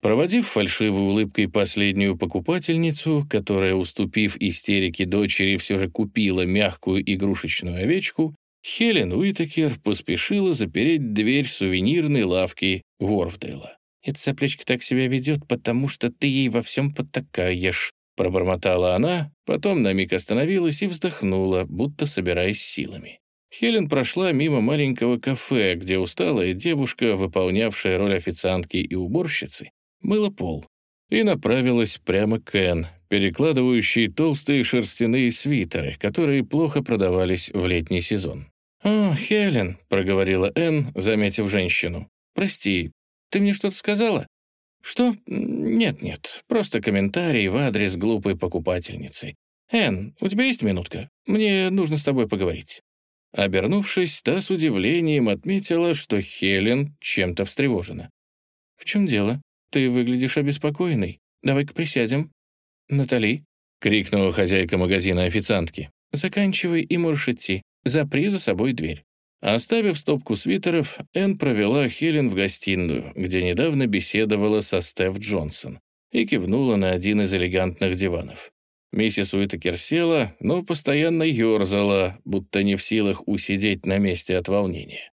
Проводив фальшивой улыбкой последнюю покупательницу, которая, уступив истерике дочери, все же купила мягкую игрушечную овечку, Хелен Уитакер поспешила запереть дверь сувенирной лавки Ворфдейла. «Эта соплячка так себя ведет, потому что ты ей во всем потакаешь», пробормотала она, потом на миг остановилась и вздохнула, будто собираясь силами. Хелен прошла мимо маленького кафе, где усталая девушка, выполнявшая роль официантки и уборщицы, мыла пол, и направилась прямо к Энн, перекладывающей толстые шерстяные свитеры, которые плохо продавались в летний сезон. «О, Хелен», — проговорила Энн, заметив женщину. «Прости, ты мне что-то сказала?» «Что? Нет-нет, просто комментарий в адрес глупой покупательницы. Энн, у тебя есть минутка? Мне нужно с тобой поговорить». Обернувшись, та с удивлением отметила, что Хелен чем-то встревожена. «В чем дело?» «Ты выглядишь обеспокоенный. Давай-ка присядем». «Натали», — крикнула хозяйка магазина официантки, «заканчивай и можешь идти. Запри за собой дверь». Оставив стопку свитеров, Энн провела Хелен в гостиную, где недавно беседовала со Стеф Джонсон, и кивнула на один из элегантных диванов. Миссис Уитакер села, но постоянно ерзала, будто не в силах усидеть на месте от волнения.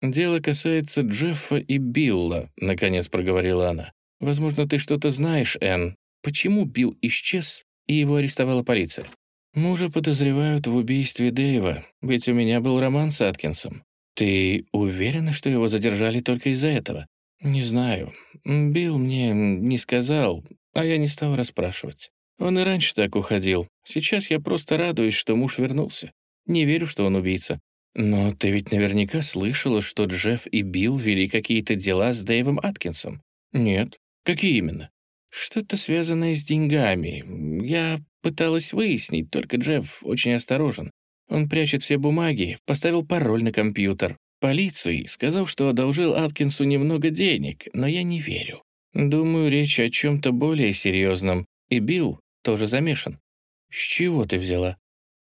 «Дело касается Джеффа и Билла», — наконец проговорила она. «Возможно, ты что-то знаешь, Энн. Почему Билл исчез, и его арестовала полиция?» «Мужа подозревают в убийстве Дэйва, ведь у меня был роман с Аткинсом. Ты уверена, что его задержали только из-за этого?» «Не знаю. Билл мне не сказал, а я не стал расспрашивать. Он и раньше так уходил. Сейчас я просто радуюсь, что муж вернулся. Не верю, что он убийца. «Но ты ведь наверняка слышала, что Джефф и Билл вели какие-то дела с Дэйвом Аткинсом?» «Нет. Какие именно?» «Что-то связанное с деньгами. Я пыталась выяснить, только Джефф очень осторожен. Он прячет все бумаги, поставил пароль на компьютер. Полиции сказал, что одолжил Аткинсу немного денег, но я не верю. Думаю, речь о чем-то более серьезном, и Билл тоже замешан. С чего ты взяла?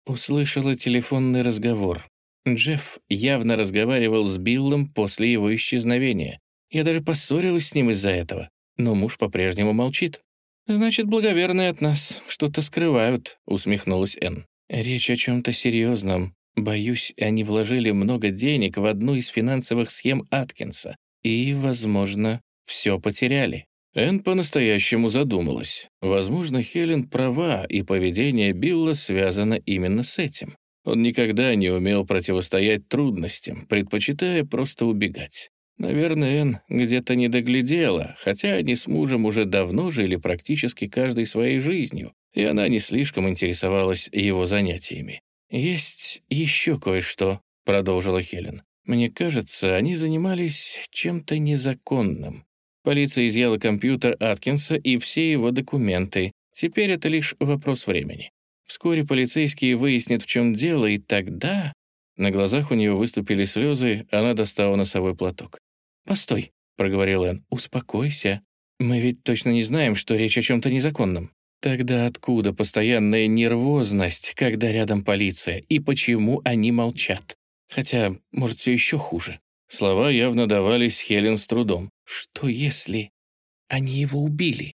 Услышала телефонный разговор. Джефф явно разговаривал с Биллом после его исчезновения. Я даже поссорилась с ним из-за этого, но муж по-прежнему молчит. «Значит, благоверные от нас что-то скрывают», — усмехнулась Энн. «Речь о чем-то серьезном. Боюсь, они вложили много денег в одну из финансовых схем Аткинса и, возможно, все потеряли». Энн по-настоящему задумалась. Возможно, Хелен права, и поведение Билла связано именно с этим. Он никогда не умел противостоять трудностям, предпочитая просто убегать. Наверное, Энн где-то не доглядела, хотя они с мужем уже давно жили практически каждой своей жизнью, и она не слишком интересовалась его занятиями. «Есть еще кое-что», — продолжила Хелен. «Мне кажется, они занимались чем-то незаконным. Полиция изъяла компьютер Аткинса и все его документы. Теперь это лишь вопрос времени. Вскоре полицейские выяснят, в чем дело, и тогда...» На глазах у нее выступили слезы, она достала носовой платок. «Постой», — проговорил Энн, — «успокойся. Мы ведь точно не знаем, что речь о чем-то незаконном. Тогда откуда постоянная нервозность, когда рядом полиция, и почему они молчат? Хотя, может, все еще хуже». Слова явно давались Хелен с трудом. «Что если они его убили?»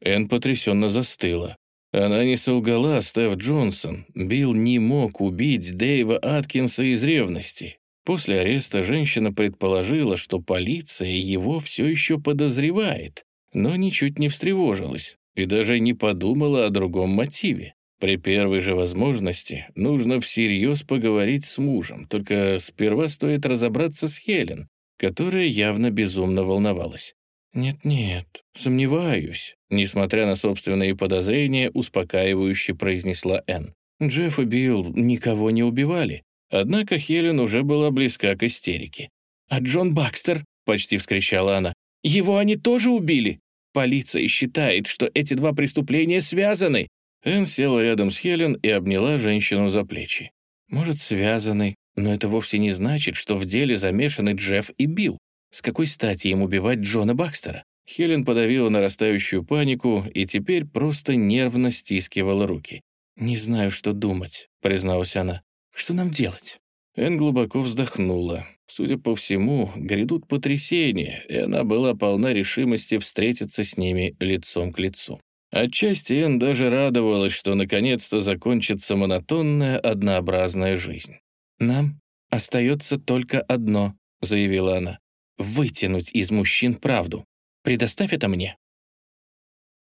Энн потрясенно застыла. Она не солгала, Стеф Джонсон. Билл не мог убить Дэйва Аткинса из ревности. После ареста женщина предположила, что полиция его все еще подозревает, но ничуть не встревожилась и даже не подумала о другом мотиве. При первой же возможности нужно всерьез поговорить с мужем, только сперва стоит разобраться с Хелен, которая явно безумно волновалась. «Нет-нет, сомневаюсь», — несмотря на собственные подозрения, успокаивающе произнесла Энн. Джефф и Билл никого не убивали. Однако Хелен уже была близка к истерике. «А Джон Бакстер?» — почти вскричала она. «Его они тоже убили? Полиция считает, что эти два преступления связаны». Энн села рядом с Хелен и обняла женщину за плечи. «Может, связаны, но это вовсе не значит, что в деле замешаны Джефф и Билл. С какой стати им убивать Джона Бакстера?» Хелен подавила нарастающую панику и теперь просто нервно стискивала руки. «Не знаю, что думать», — призналась она. «Что нам делать?» Эн глубоко вздохнула. Судя по всему, грядут потрясения, и она была полна решимости встретиться с ними лицом к лицу. Отчасти Эн даже радовалась, что наконец-то закончится монотонная, однообразная жизнь. «Нам остается только одно», — заявила она вытянуть из мужчин правду. Предоставь это мне».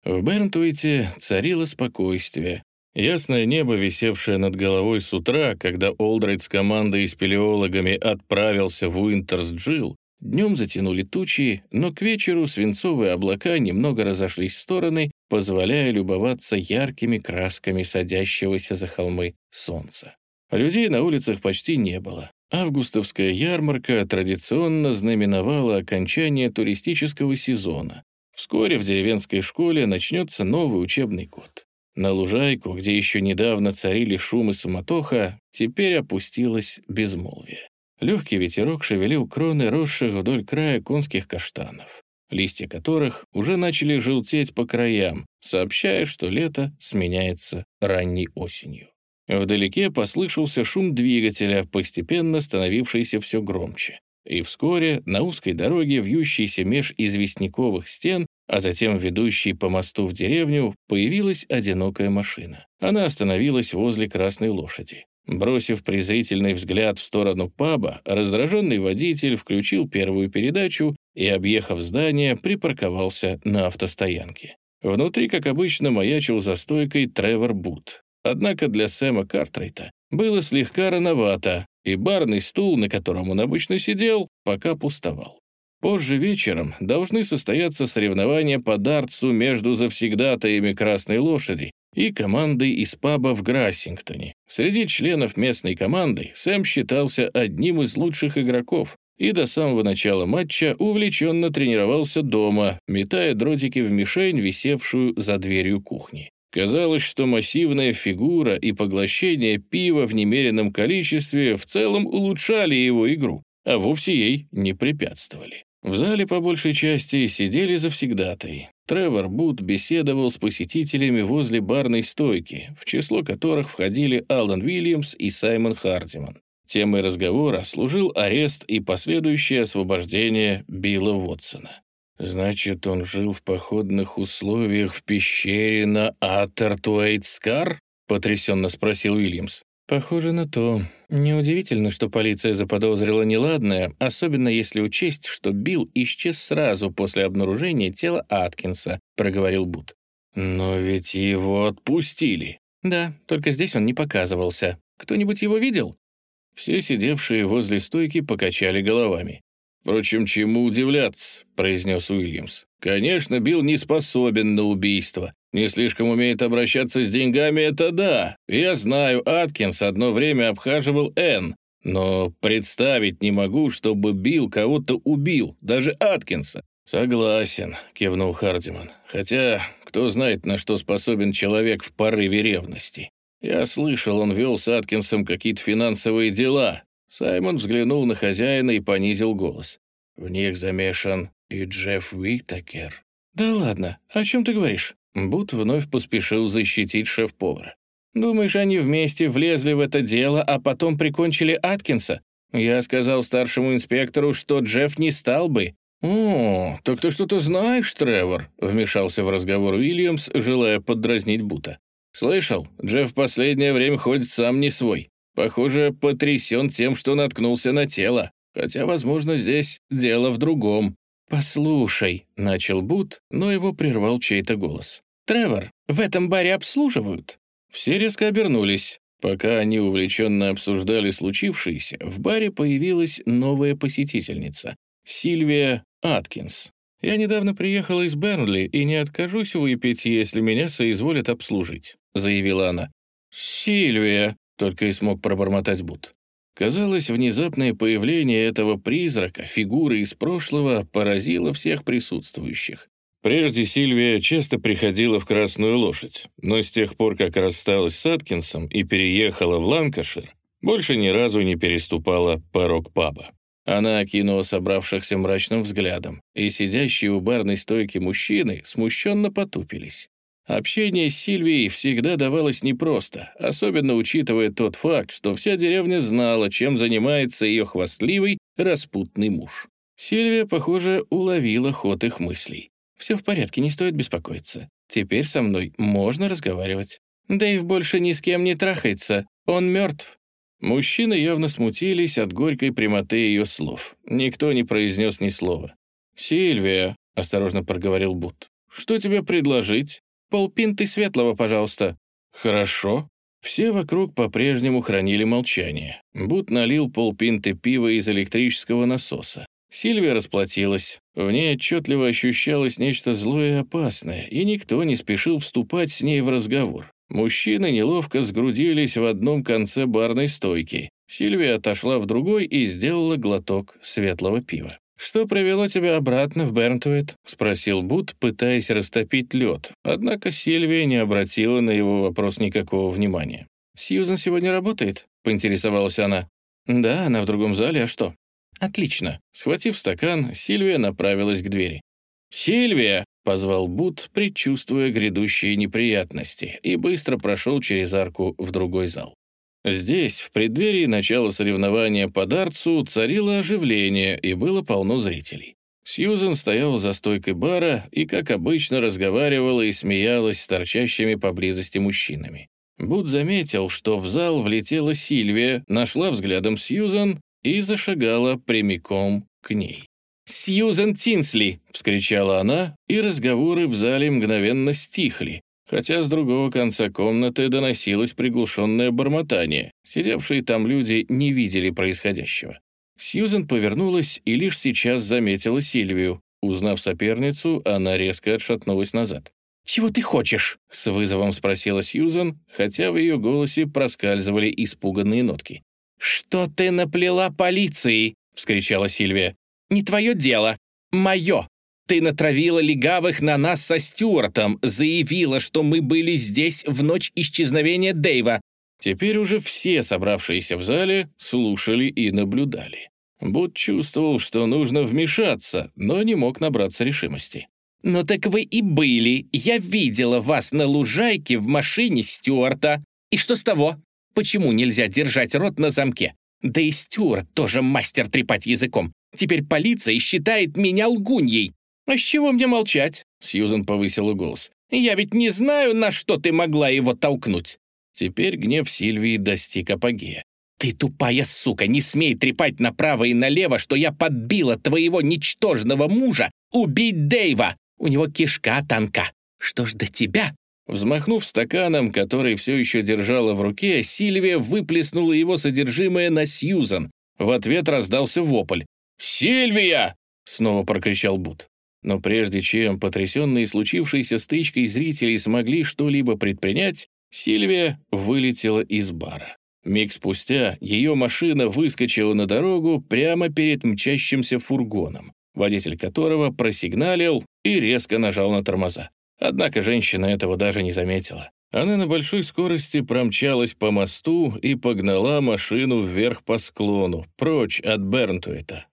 В Бернтуите царило спокойствие. Ясное небо, висевшее над головой с утра, когда Олдрайт с командой и спелеологами отправился в Уинтерс-Джилл, днем затянули тучи, но к вечеру свинцовые облака немного разошлись в стороны, позволяя любоваться яркими красками садящегося за холмы солнца. Людей на улицах почти не было. Августовская ярмарка традиционно знаменовала окончание туристического сезона. Вскоре в деревенской школе начнется новый учебный год. На лужайку, где еще недавно царили шум и суматоха, теперь опустилось безмолвие. Легкий ветерок шевелил кроны росших вдоль края конских каштанов, листья которых уже начали желтеть по краям, сообщая, что лето сменяется ранней осенью. Вдалеке послышался шум двигателя, постепенно становившийся все громче. И вскоре на узкой дороге, вьющейся меж известняковых стен, а затем ведущей по мосту в деревню, появилась одинокая машина. Она остановилась возле красной лошади. Бросив презрительный взгляд в сторону паба, раздраженный водитель включил первую передачу и, объехав здание, припарковался на автостоянке. Внутри, как обычно, маячил за стойкой Тревор Бут. Однако для Сэма Картрайта было слегка рановато, и барный стул, на котором он обычно сидел, пока пустовал. Позже вечером должны состояться соревнования по дартсу между завсегдатаями «Красной лошади» и командой из паба в Грассингтоне. Среди членов местной команды Сэм считался одним из лучших игроков и до самого начала матча увлеченно тренировался дома, метая дротики в мишень, висевшую за дверью кухни. Казалось, что массивная фигура и поглощение пива в немеренном количестве в целом улучшали его игру, а вовсе ей не препятствовали. В зале по большей части сидели завсегдатой. Тревор Бут беседовал с посетителями возле барной стойки, в число которых входили Алан Уильямс и Саймон Хардиман. Темой разговора служил арест и последующее освобождение Билла Уотсона. «Значит, он жил в походных условиях в пещере на Атертуэйтскар?» — потрясенно спросил Уильямс. «Похоже на то. Неудивительно, что полиция заподозрила неладное, особенно если учесть, что Билл исчез сразу после обнаружения тела Аткинса», — проговорил Бут. «Но ведь его отпустили». «Да, только здесь он не показывался. Кто-нибудь его видел?» Все сидевшие возле стойки покачали головами. «Впрочем, чему удивляться?» — произнес Уильямс. «Конечно, Билл не способен на убийство. Не слишком умеет обращаться с деньгами, это да. Я знаю, Аткинс одно время обхаживал Энн, но представить не могу, чтобы Билл кого-то убил, даже Аткинса». «Согласен», — кивнул Хардиман. «Хотя, кто знает, на что способен человек в порыве ревности. Я слышал, он вел с Аткинсом какие-то финансовые дела, Саймон взглянул на хозяина и понизил голос. «В них замешан и Джефф Уитакер». «Да ладно, о чем ты говоришь?» Бут вновь поспешил защитить шеф-повара. «Думаешь, они вместе влезли в это дело, а потом прикончили Аткинса? Я сказал старшему инспектору, что Джефф не стал бы». «О, так ты что-то знаешь, Тревор?» — вмешался в разговор Уильямс, желая поддразнить Бута. «Слышал, Джефф в последнее время ходит сам не свой. Похоже, потрясен тем, что наткнулся на тело. Хотя, возможно, здесь дело в другом. «Послушай», — начал Бут, но его прервал чей-то голос. «Тревор, в этом баре обслуживают». Все резко обернулись. Пока они увлеченно обсуждали случившееся, в баре появилась новая посетительница — Сильвия Аткинс. «Я недавно приехала из Бернли и не откажусь выпить, если меня соизволят обслужить», — заявила она. «Сильвия», — только и смог пробормотать Бут. Казалось, внезапное появление этого призрака, фигуры из прошлого, поразило всех присутствующих. Прежде Сильвия часто приходила в «Красную лошадь», но с тех пор, как рассталась с Аткинсом и переехала в Ланкашир, больше ни разу не переступала порог паба. Она окинула собравшихся мрачным взглядом, и сидящие у барной стойки мужчины смущенно потупились. Общение с Сильвией всегда давалось непросто, особенно учитывая тот факт, что вся деревня знала, чем занимается ее хвастливый, распутный муж. Сильвия, похоже, уловила ход их мыслей. «Все в порядке, не стоит беспокоиться. Теперь со мной можно разговаривать. Дэйв больше ни с кем не трахается, он мертв». Мужчины явно смутились от горькой прямоты ее слов. Никто не произнес ни слова. «Сильвия», — осторожно проговорил Бут, — «что тебе предложить?» Полпинты светлого, пожалуйста». «Хорошо». Все вокруг по-прежнему хранили молчание. Бут налил полпинты пива из электрического насоса. Сильвия расплатилась. В ней отчетливо ощущалось нечто злое и опасное, и никто не спешил вступать с ней в разговор. Мужчины неловко сгрудились в одном конце барной стойки. Сильвия отошла в другой и сделала глоток светлого пива. «Что привело тебя обратно в Бернтуэт?» — спросил Бут, пытаясь растопить лед. Однако Сильвия не обратила на его вопрос никакого внимания. «Сьюзан сегодня работает?» — поинтересовалась она. «Да, она в другом зале, а что?» «Отлично». Схватив стакан, Сильвия направилась к двери. «Сильвия!» — позвал Бут, предчувствуя грядущие неприятности, и быстро прошел через арку в другой зал. Здесь, в преддверии начала соревнования по дартсу, царило оживление и было полно зрителей. Сьюзен стояла за стойкой бара и, как обычно, разговаривала и смеялась с торчащими поблизости мужчинами. Буд заметил, что в зал влетела Сильвия, нашла взглядом Сьюзен и зашагала прямиком к ней. «Сьюзен Тинсли!» — вскричала она, и разговоры в зале мгновенно стихли, хотя с другого конца комнаты доносилось приглушенное бормотание. Сидевшие там люди не видели происходящего. Сьюзен повернулась и лишь сейчас заметила Сильвию. Узнав соперницу, она резко отшатнулась назад. «Чего ты хочешь?» — с вызовом спросила Сьюзен, хотя в ее голосе проскальзывали испуганные нотки. «Что ты наплела полиции?» — вскричала Сильвия. «Не твое дело. Мое. Ты натравила легавых на нас со Стюартом, заявила, что мы были здесь в ночь исчезновения Дэйва. Теперь уже все собравшиеся в зале слушали и наблюдали. Бут чувствовал, что нужно вмешаться, но не мог набраться решимости. «Ну так вы и были. Я видела вас на лужайке в машине Стюарта. И что с того? Почему нельзя держать рот на замке? Да и Стюарт тоже мастер трепать языком. Теперь полиция считает меня лгуньей. «А с чего мне молчать?» — Сьюзан повысила голос. «Я ведь не знаю, на что ты могла его толкнуть». Теперь гнев Сильвии достиг апогея. «Ты тупая сука, не смей трепать направо и налево, что я подбила твоего ничтожного мужа убить Дэйва! У него кишка танка. Что ж до тебя?» Взмахнув стаканом, который все еще держала в руке, Сильвия выплеснула его содержимое на Сьюзан. В ответ раздался вопль. «Сильвия!» — снова прокричал Бут. Но прежде чем потрясенные случившейся стычкой зрители смогли что-либо предпринять, Сильвия вылетела из бара. Миг спустя ее машина выскочила на дорогу прямо перед мчащимся фургоном, водитель которого просигналил и резко нажал на тормоза. Однако женщина этого даже не заметила. Она на большой скорости промчалась по мосту и погнала машину вверх по склону, прочь от Бернтуэта,